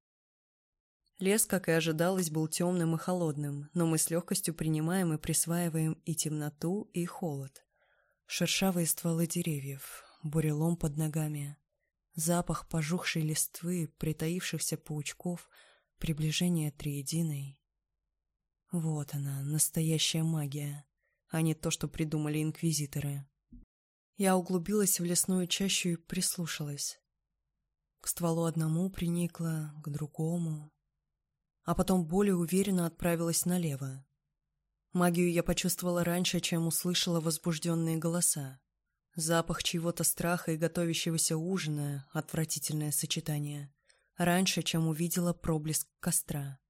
S1: Лес, как и ожидалось, был темным и холодным, но мы с легкостью принимаем и присваиваем и темноту, и холод. Шершавые стволы деревьев, бурелом под ногами, запах пожухшей листвы, притаившихся паучков, приближение триединой. Вот она, настоящая магия, а не то, что придумали инквизиторы. Я углубилась в лесную чащу и прислушалась. К стволу одному приникла, к другому. А потом более уверенно отправилась налево. Магию я почувствовала раньше, чем услышала возбужденные голоса. Запах чьего-то страха и готовящегося ужина — отвратительное сочетание. Раньше, чем увидела проблеск костра.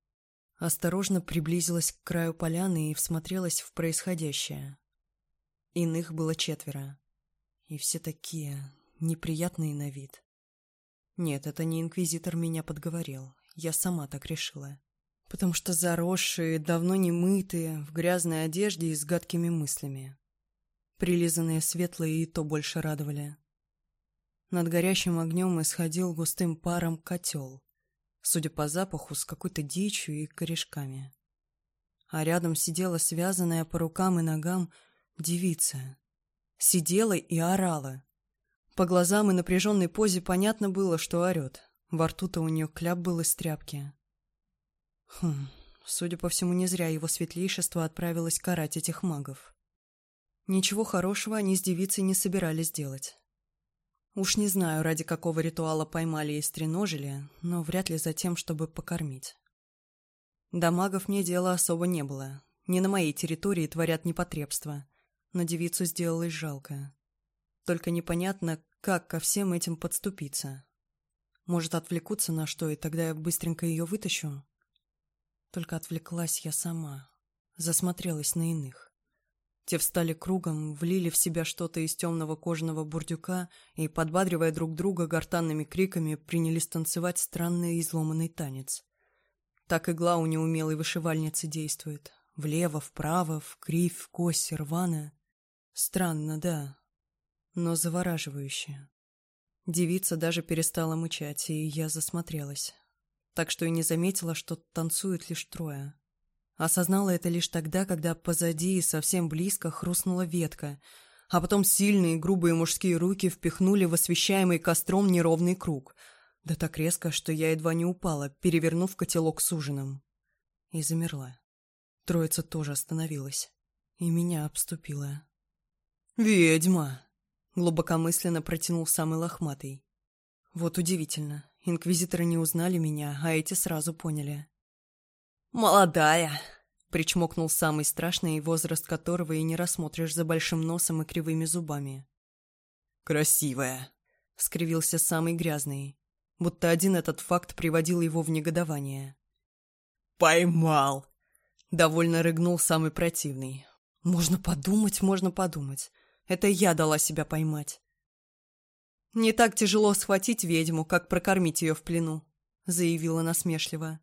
S1: Осторожно приблизилась к краю поляны и всмотрелась в происходящее. Иных было четверо. И все такие неприятные на вид. Нет, это не инквизитор меня подговорил. Я сама так решила. Потому что заросшие, давно не мытые, в грязной одежде и с гадкими мыслями. Прилизанные светлые и то больше радовали. Над горящим огнем исходил густым паром котел, судя по запаху, с какой-то дичью и корешками. А рядом сидела связанная по рукам и ногам девица. Сидела и орала. По глазам и напряженной позе понятно было, что орет. Во рту-то у нее кляп был из тряпки. Хм, судя по всему, не зря его светлейшество отправилось карать этих магов. Ничего хорошего они с девицей не собирались делать. Уж не знаю, ради какого ритуала поймали и стреножили, но вряд ли за тем, чтобы покормить. До магов мне дела особо не было. Не на моей территории творят непотребства. Но девицу сделалось жалко. Только непонятно, как ко всем этим подступиться. Может, отвлекутся на что, и тогда я быстренько ее вытащу? Только отвлеклась я сама. Засмотрелась на иных. Те встали кругом, влили в себя что-то из темного кожаного бурдюка и, подбадривая друг друга гортанными криками, принялись танцевать странный изломанный танец. Так игла у неумелой вышивальницы действует. Влево, вправо, в вкривь, вкось, рвано. Странно, да, но завораживающе. Девица даже перестала мычать, и я засмотрелась. Так что и не заметила, что танцуют лишь трое. Осознала это лишь тогда, когда позади и совсем близко хрустнула ветка, а потом сильные грубые мужские руки впихнули в освещаемый костром неровный круг. Да так резко, что я едва не упала, перевернув котелок с ужином. И замерла. Троица тоже остановилась. И меня обступила. «Ведьма!» — глубокомысленно протянул самый лохматый. Вот удивительно. Инквизиторы не узнали меня, а эти сразу поняли. «Молодая!» — причмокнул самый страшный, возраст которого и не рассмотришь за большим носом и кривыми зубами. «Красивая!» — скривился самый грязный, будто один этот факт приводил его в негодование. «Поймал!» — довольно рыгнул самый противный. «Можно подумать, можно подумать. Это я дала себя поймать». «Не так тяжело схватить ведьму, как прокормить ее в плену», — заявила насмешливо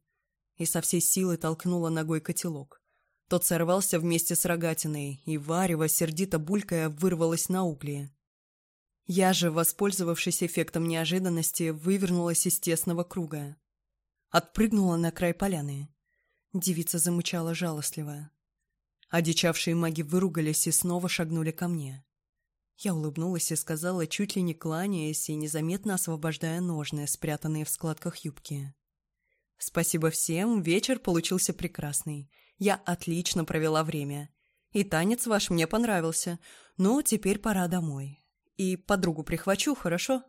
S1: и со всей силы толкнула ногой котелок. Тот сорвался вместе с рогатиной, и варево, сердито булькая, вырвалось на угли. Я же, воспользовавшись эффектом неожиданности, вывернулась из тесного круга. Отпрыгнула на край поляны. Девица замучала жалостливо. Одичавшие маги выругались и снова шагнули ко мне. Я улыбнулась и сказала, чуть ли не кланяясь и незаметно освобождая ножны, спрятанные в складках юбки. Спасибо всем, вечер получился прекрасный. Я отлично провела время. И танец ваш мне понравился. Ну, теперь пора домой. И подругу прихвачу, хорошо?»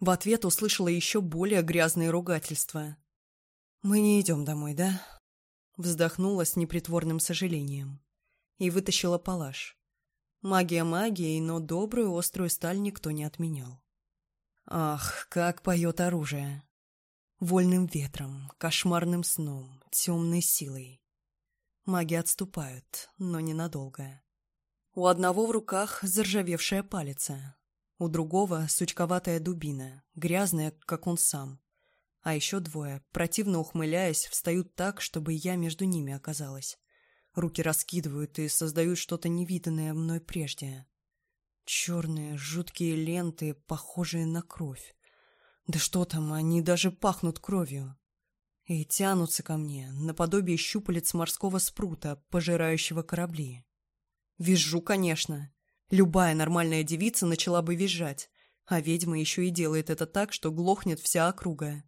S1: В ответ услышала еще более грязные ругательства. «Мы не идем домой, да?» Вздохнула с непритворным сожалением. И вытащила палаш. Магия магией, но добрую острую сталь никто не отменял. «Ах, как поет оружие!» вольным ветром, кошмарным сном, темной силой. Маги отступают, но ненадолго. У одного в руках заржавевшая палица, у другого сучковатая дубина, грязная, как он сам. А еще двое, противно ухмыляясь, встают так, чтобы я между ними оказалась. Руки раскидывают и создают что-то невиданное мной прежде. Черные, жуткие ленты, похожие на кровь. Да что там, они даже пахнут кровью. И тянутся ко мне, наподобие щупалец морского спрута, пожирающего корабли. Визжу, конечно. Любая нормальная девица начала бы визжать. А ведьма еще и делает это так, что глохнет вся округа.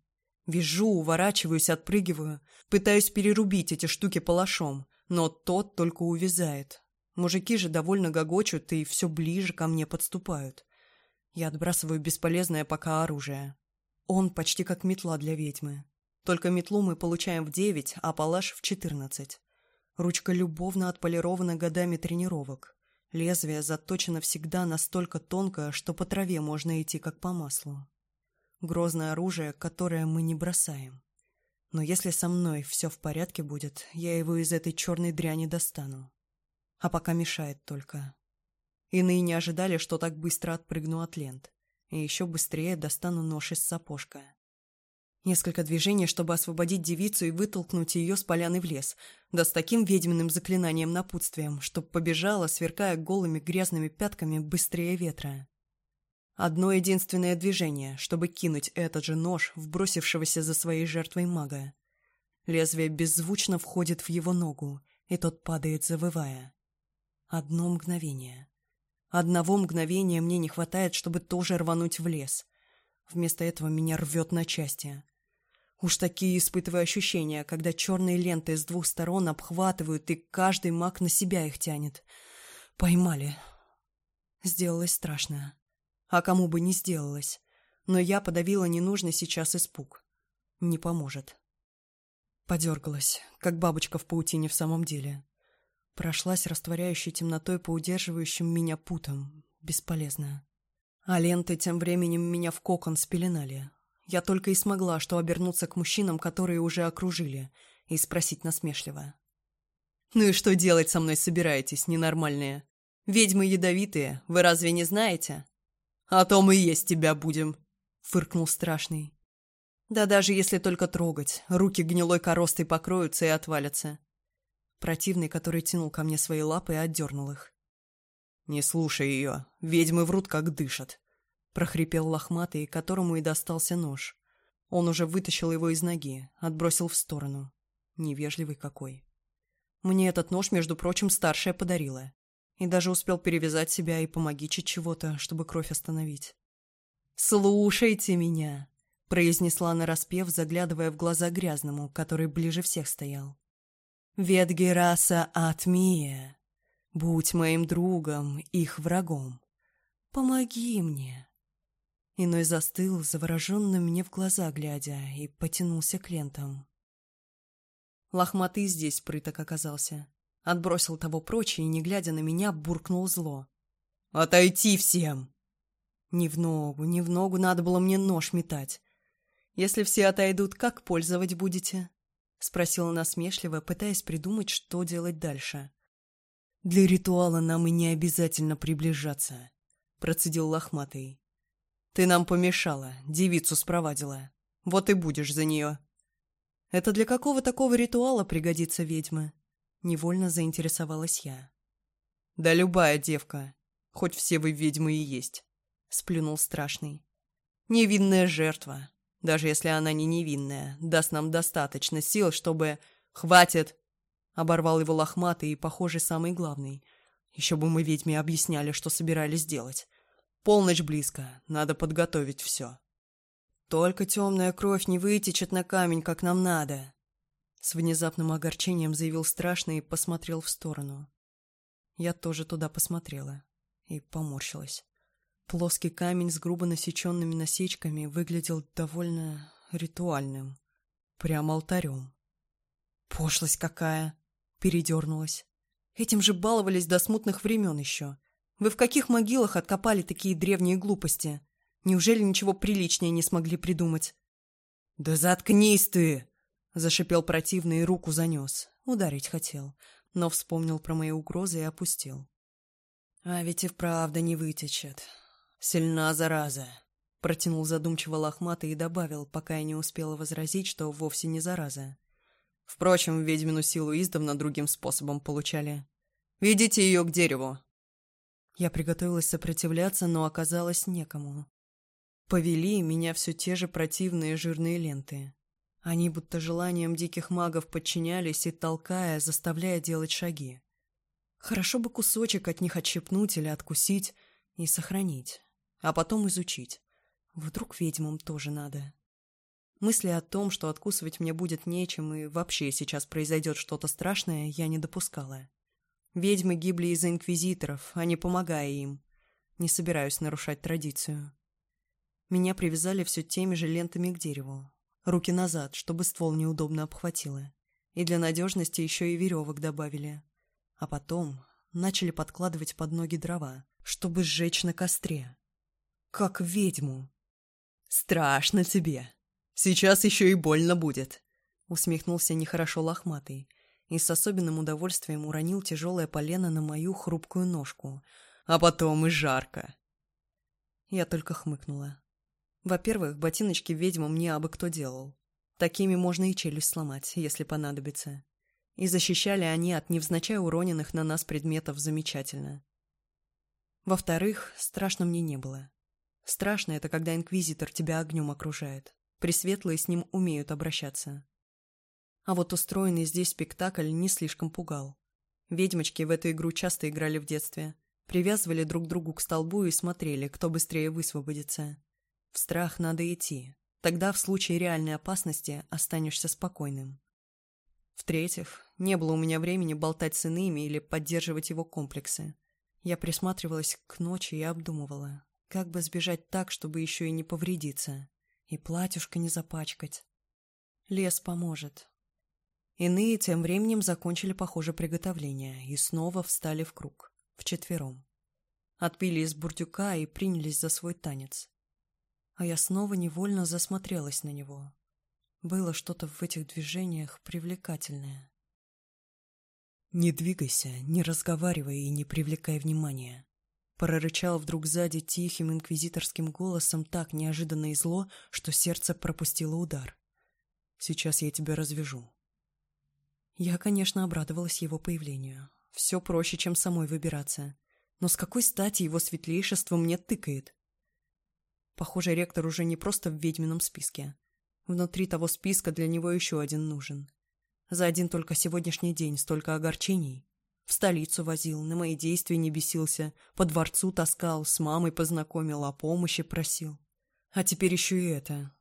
S1: Вижу, уворачиваюсь, отпрыгиваю. Пытаюсь перерубить эти штуки палашом, но тот только увязает. Мужики же довольно гогочут и все ближе ко мне подступают. Я отбрасываю бесполезное пока оружие. Он почти как метла для ведьмы. Только метлу мы получаем в девять, а палаш в четырнадцать. Ручка любовно отполирована годами тренировок. Лезвие заточено всегда настолько тонко, что по траве можно идти как по маслу. Грозное оружие, которое мы не бросаем. Но если со мной все в порядке будет, я его из этой черной дряни достану. А пока мешает только. Иные не ожидали, что так быстро отпрыгну от лент и еще быстрее достану нож из сапожка. Несколько движений, чтобы освободить девицу и вытолкнуть ее с поляны в лес, да с таким ведьминым заклинанием напутствием, чтоб побежала, сверкая голыми грязными пятками, быстрее ветра. Одно единственное движение, чтобы кинуть этот же нож, вбросившегося за своей жертвой мага. Лезвие беззвучно входит в его ногу, и тот падает, завывая. Одно мгновение. Одного мгновения мне не хватает, чтобы тоже рвануть в лес. Вместо этого меня рвет на части. Уж такие испытываю ощущения, когда черные ленты с двух сторон обхватывают, и каждый маг на себя их тянет. Поймали. Сделалось страшно. А кому бы не сделалось. Но я подавила ненужный сейчас испуг. Не поможет. Подергалась, как бабочка в паутине в самом деле прошлась растворяющей темнотой по удерживающим меня путам. бесполезная, А ленты тем временем меня в кокон спеленали. Я только и смогла, что обернуться к мужчинам, которые уже окружили, и спросить насмешливо. «Ну и что делать со мной собираетесь, ненормальные? Ведьмы ядовитые, вы разве не знаете?» «А то мы есть тебя будем», — фыркнул страшный. «Да даже если только трогать, руки гнилой коростой покроются и отвалятся. Противный, который тянул ко мне свои лапы, и отдернул их. «Не слушай ее, ведьмы врут, как дышат», — прохрипел лохматый, которому и достался нож. Он уже вытащил его из ноги, отбросил в сторону. Невежливый какой. Мне этот нож, между прочим, старшая подарила. И даже успел перевязать себя и помогичить чего-то, чтобы кровь остановить. «Слушайте меня!» — произнесла нараспев, заглядывая в глаза грязному, который ближе всех стоял. Ветгераса отмия, будь моим другом, их врагом. Помоги мне. Иной застыл, завороженно мне в глаза глядя, и потянулся к лентам. Лохматый здесь прыток оказался. Отбросил того прочь и, не глядя на меня, буркнул зло. «Отойти всем!» Не в ногу, не в ногу надо было мне нож метать. Если все отойдут, как пользовать будете?» Спросила насмешливо, пытаясь придумать, что делать дальше. «Для ритуала нам и не обязательно приближаться», — процедил лохматый. «Ты нам помешала, девицу спровадила. Вот и будешь за нее». «Это для какого такого ритуала пригодится ведьма?» — невольно заинтересовалась я. «Да любая девка, хоть все вы ведьмы и есть», — сплюнул страшный. «Невинная жертва, даже если она не невинная, даст нам достаточно сил, чтобы... Хватит!» Оборвал его лохматый и, похоже, самый главный. Еще бы мы ведьме объясняли, что собирались делать. Полночь близко, надо подготовить все. «Только темная кровь не вытечет на камень, как нам надо!» С внезапным огорчением заявил страшный и посмотрел в сторону. Я тоже туда посмотрела и поморщилась. Плоский камень с грубо насеченными насечками выглядел довольно ритуальным, прямо алтарем. «Пошлость какая!» — передернулась. «Этим же баловались до смутных времен еще. Вы в каких могилах откопали такие древние глупости? Неужели ничего приличнее не смогли придумать?» «Да заткнись ты!» — зашипел противный и руку занес. Ударить хотел, но вспомнил про мои угрозы и опустил. «А ведь и вправду не вытечет сильна зараза», — протянул задумчиво лохматый и добавил, пока я не успела возразить, что вовсе не зараза. Впрочем, ведьмину силу издавна другим способом получали. «Ведите ее к дереву!» Я приготовилась сопротивляться, но оказалось некому. Повели меня все те же противные жирные ленты. Они будто желанием диких магов подчинялись и, толкая, заставляя делать шаги. Хорошо бы кусочек от них отщепнуть или откусить и сохранить а потом изучить. Вдруг ведьмам тоже надо. Мысли о том, что откусывать мне будет нечем и вообще сейчас произойдет что-то страшное, я не допускала. Ведьмы гибли из-за инквизиторов, а не помогая им. Не собираюсь нарушать традицию. Меня привязали все теми же лентами к дереву. Руки назад, чтобы ствол неудобно обхватило. И для надежности еще и веревок добавили. А потом начали подкладывать под ноги дрова, чтобы сжечь на костре как ведьму. «Страшно тебе. Сейчас еще и больно будет», — усмехнулся нехорошо лохматый и с особенным удовольствием уронил тяжелое полено на мою хрупкую ножку. «А потом и жарко». Я только хмыкнула. Во-первых, ботиночки ведьмам не абы кто делал. Такими можно и челюсть сломать, если понадобится. И защищали они от невзначай уроненных на нас предметов замечательно. Во-вторых, страшно мне не было. Страшно это, когда инквизитор тебя огнем окружает. Пресветлые с ним умеют обращаться. А вот устроенный здесь спектакль не слишком пугал. Ведьмочки в эту игру часто играли в детстве. Привязывали друг другу к столбу и смотрели, кто быстрее высвободится. В страх надо идти. Тогда в случае реальной опасности останешься спокойным. В-третьих, не было у меня времени болтать с иными или поддерживать его комплексы. Я присматривалась к ночи и обдумывала, как бы сбежать так, чтобы еще и не повредиться? И платьюшко не запачкать. Лес поможет. Иные тем временем закончили похоже приготовление и снова встали в круг, вчетвером. Отпили из бурдюка и принялись за свой танец. А я снова невольно засмотрелась на него. Было что-то в этих движениях привлекательное. «Не двигайся, не разговаривай и не привлекай внимания», Прорычал вдруг сзади тихим инквизиторским голосом так неожиданно и зло, что сердце пропустило удар. «Сейчас я тебя развяжу». Я, конечно, обрадовалась его появлению. Все проще, чем самой выбираться. Но с какой стати его светлейшество мне тыкает? Похоже, ректор уже не просто в ведьмином списке. Внутри того списка для него еще один нужен. За один только сегодняшний день столько огорчений. В столицу возил, на мои действия не бесился, по дворцу таскал, с мамой познакомил, о помощи просил. А теперь еще и это.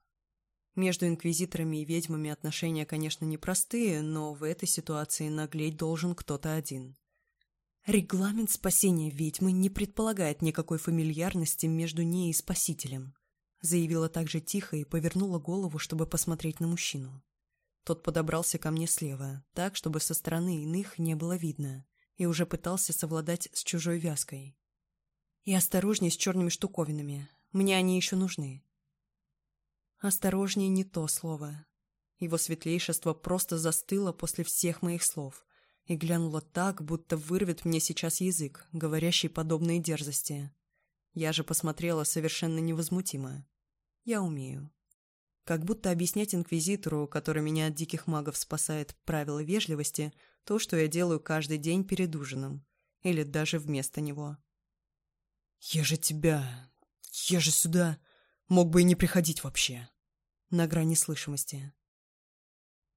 S1: Между инквизиторами и ведьмами отношения, конечно, непростые, но в этой ситуации наглеть должен кто-то один. Регламент спасения ведьмы не предполагает никакой фамильярности между ней и спасителем, заявила также тихо и повернула голову, чтобы посмотреть на мужчину. Тот подобрался ко мне слева, так, чтобы со стороны иных не было видно и уже пытался совладать с чужой вязкой. И осторожнее с черными штуковинами. Мне они еще нужны. Осторожнее не то слово. Его светлейшество просто застыло после всех моих слов и глянуло так, будто вырвет мне сейчас язык, говорящий подобные дерзости. Я же посмотрела совершенно невозмутимо. Я умею. Как будто объяснять инквизитору, который меня от диких магов спасает правила вежливости, то, что я делаю каждый день перед ужином. Или даже вместо него. «Я же тебя... Я же сюда... Мог бы и не приходить вообще!» На грани слышимости.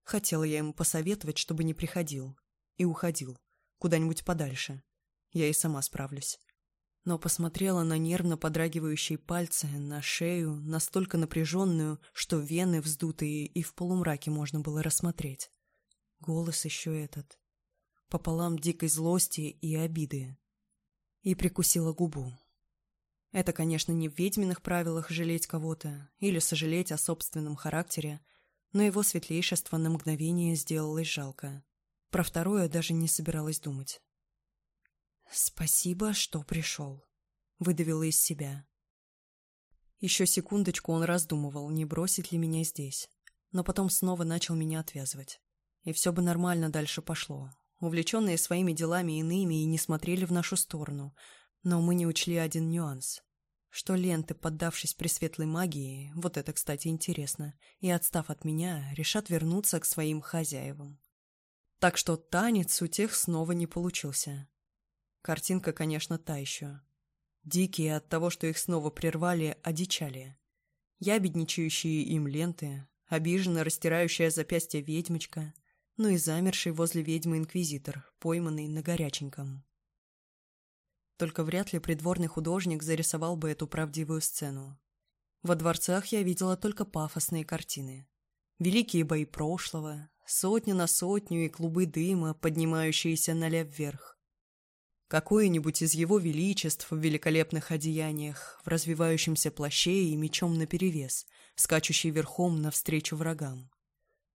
S1: Хотела я ему посоветовать, чтобы не приходил. И уходил. Куда-нибудь подальше. Я и сама справлюсь но посмотрела на нервно подрагивающие пальцы, на шею, настолько напряженную, что вены вздутые и в полумраке можно было рассмотреть. Голос еще этот. Пополам дикой злости и обиды. И прикусила губу. Это, конечно, не в ведьминых правилах жалеть кого-то или сожалеть о собственном характере, но его светлейшество на мгновение сделалось жалко. Про второе даже не собиралась думать. «Спасибо, что пришел», — выдавила из себя. Еще секундочку он раздумывал, не бросить ли меня здесь, но потом снова начал меня отвязывать. И все бы нормально дальше пошло. Увлеченные своими делами иными и не смотрели в нашу сторону, но мы не учли один нюанс — что ленты, поддавшись пресветлой магии, вот это, кстати, интересно, и отстав от меня, решат вернуться к своим хозяевам. Так что танец у тех снова не получился. Картинка, конечно, та еще. Дикие от того, что их снова прервали, одичали. Ябедничающие им ленты, обиженно растирающая запястье ведьмочка, ну и замерший возле ведьмы инквизитор, пойманный на горяченьком. Только вряд ли придворный художник зарисовал бы эту правдивую сцену. Во дворцах я видела только пафосные картины. Великие бои прошлого, сотни на сотню и клубы дыма, поднимающиеся ноля вверх. Какое-нибудь из его величеств в великолепных одеяниях, в развивающемся плаще и мечом наперевес, скачущий верхом навстречу врагам.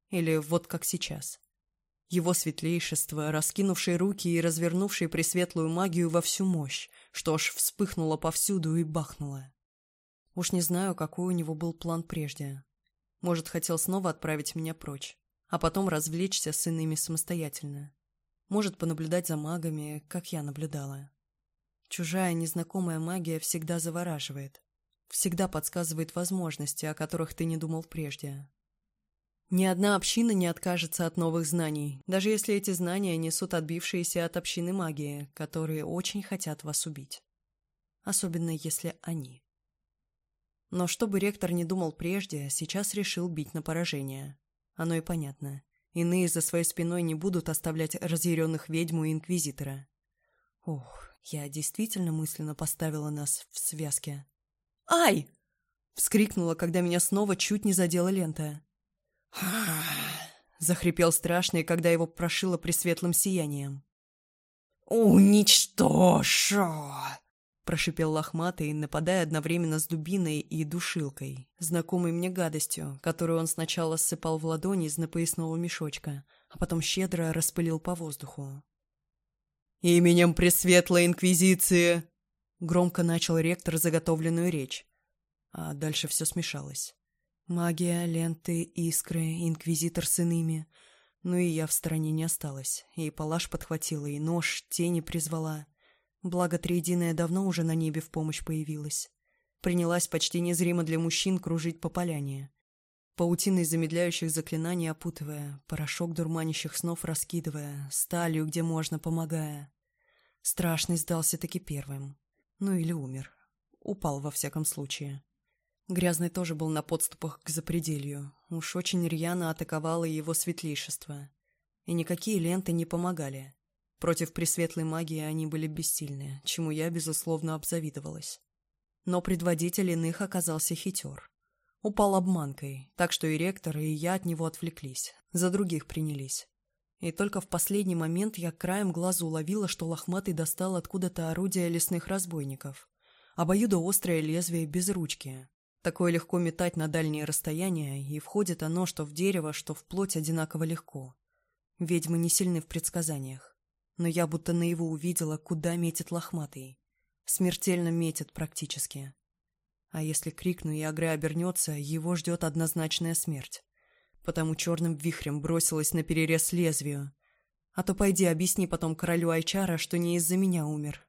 S1: Или вот как сейчас. Его светлейшество, раскинувший руки и развернувший пресветлую магию во всю мощь, что аж вспыхнуло повсюду и бахнуло. Уж не знаю, какой у него был план прежде. Может, хотел снова отправить меня прочь, а потом развлечься с иными самостоятельно может понаблюдать за магами, как я наблюдала. Чужая незнакомая магия всегда завораживает, всегда подсказывает возможности, о которых ты не думал прежде. Ни одна община не откажется от новых знаний, даже если эти знания несут отбившиеся от общины магии, которые очень хотят вас убить. Особенно если они. Но чтобы ректор не думал прежде, сейчас решил бить на поражение. Оно и понятно. Иные за своей спиной не будут оставлять разъяренных ведьму и инквизитора. Ох, я действительно мысленно поставила нас в связке. «Ай!» — вскрикнула, когда меня снова чуть не задела лента. Захрипел страшный, когда его прошило пресветлым сиянием. «Уничтожу!» Прошипел лохматый, нападая одновременно с дубиной и душилкой, знакомой мне гадостью, которую он сначала ссыпал в ладони из напоясного мешочка, а потом щедро распылил по воздуху. «Именем Пресветлой Инквизиции!» Громко начал ректор заготовленную речь. А дальше все смешалось. Магия, ленты, искры, инквизитор с иными. Ну и я в стороне не осталась. И палаш подхватила, и нож, тени призвала. Благо Триединая давно уже на небе в помощь появилась. Принялась почти незримо для мужчин кружить по поляне. Паутиной замедляющих заклинаний опутывая, порошок дурманящих снов раскидывая, сталью, где можно, помогая. Страшный сдался-таки первым. Ну или умер. Упал во всяком случае. Грязный тоже был на подступах к запределью. Уж очень рьяно атаковало его светлейшество. И никакие ленты не помогали. Против пресветлой магии они были бессильны, чему я, безусловно, обзавидовалась. Но предводитель иных оказался хитер. Упал обманкой, так что и ректор, и я от него отвлеклись, за других принялись. И только в последний момент я краем глаза уловила, что лохматый достал откуда-то орудие лесных разбойников. Обоюдоострое лезвие без ручки. Такое легко метать на дальние расстояния, и входит оно что в дерево, что в плоть одинаково легко. Ведьмы не сильны в предсказаниях но я будто на его увидела, куда метит лохматый. Смертельно метит практически. А если крикну и Агре обернется, его ждет однозначная смерть. Потому черным вихрем бросилась на перерез лезвию. А то пойди объясни потом королю Айчара, что не из-за меня умер.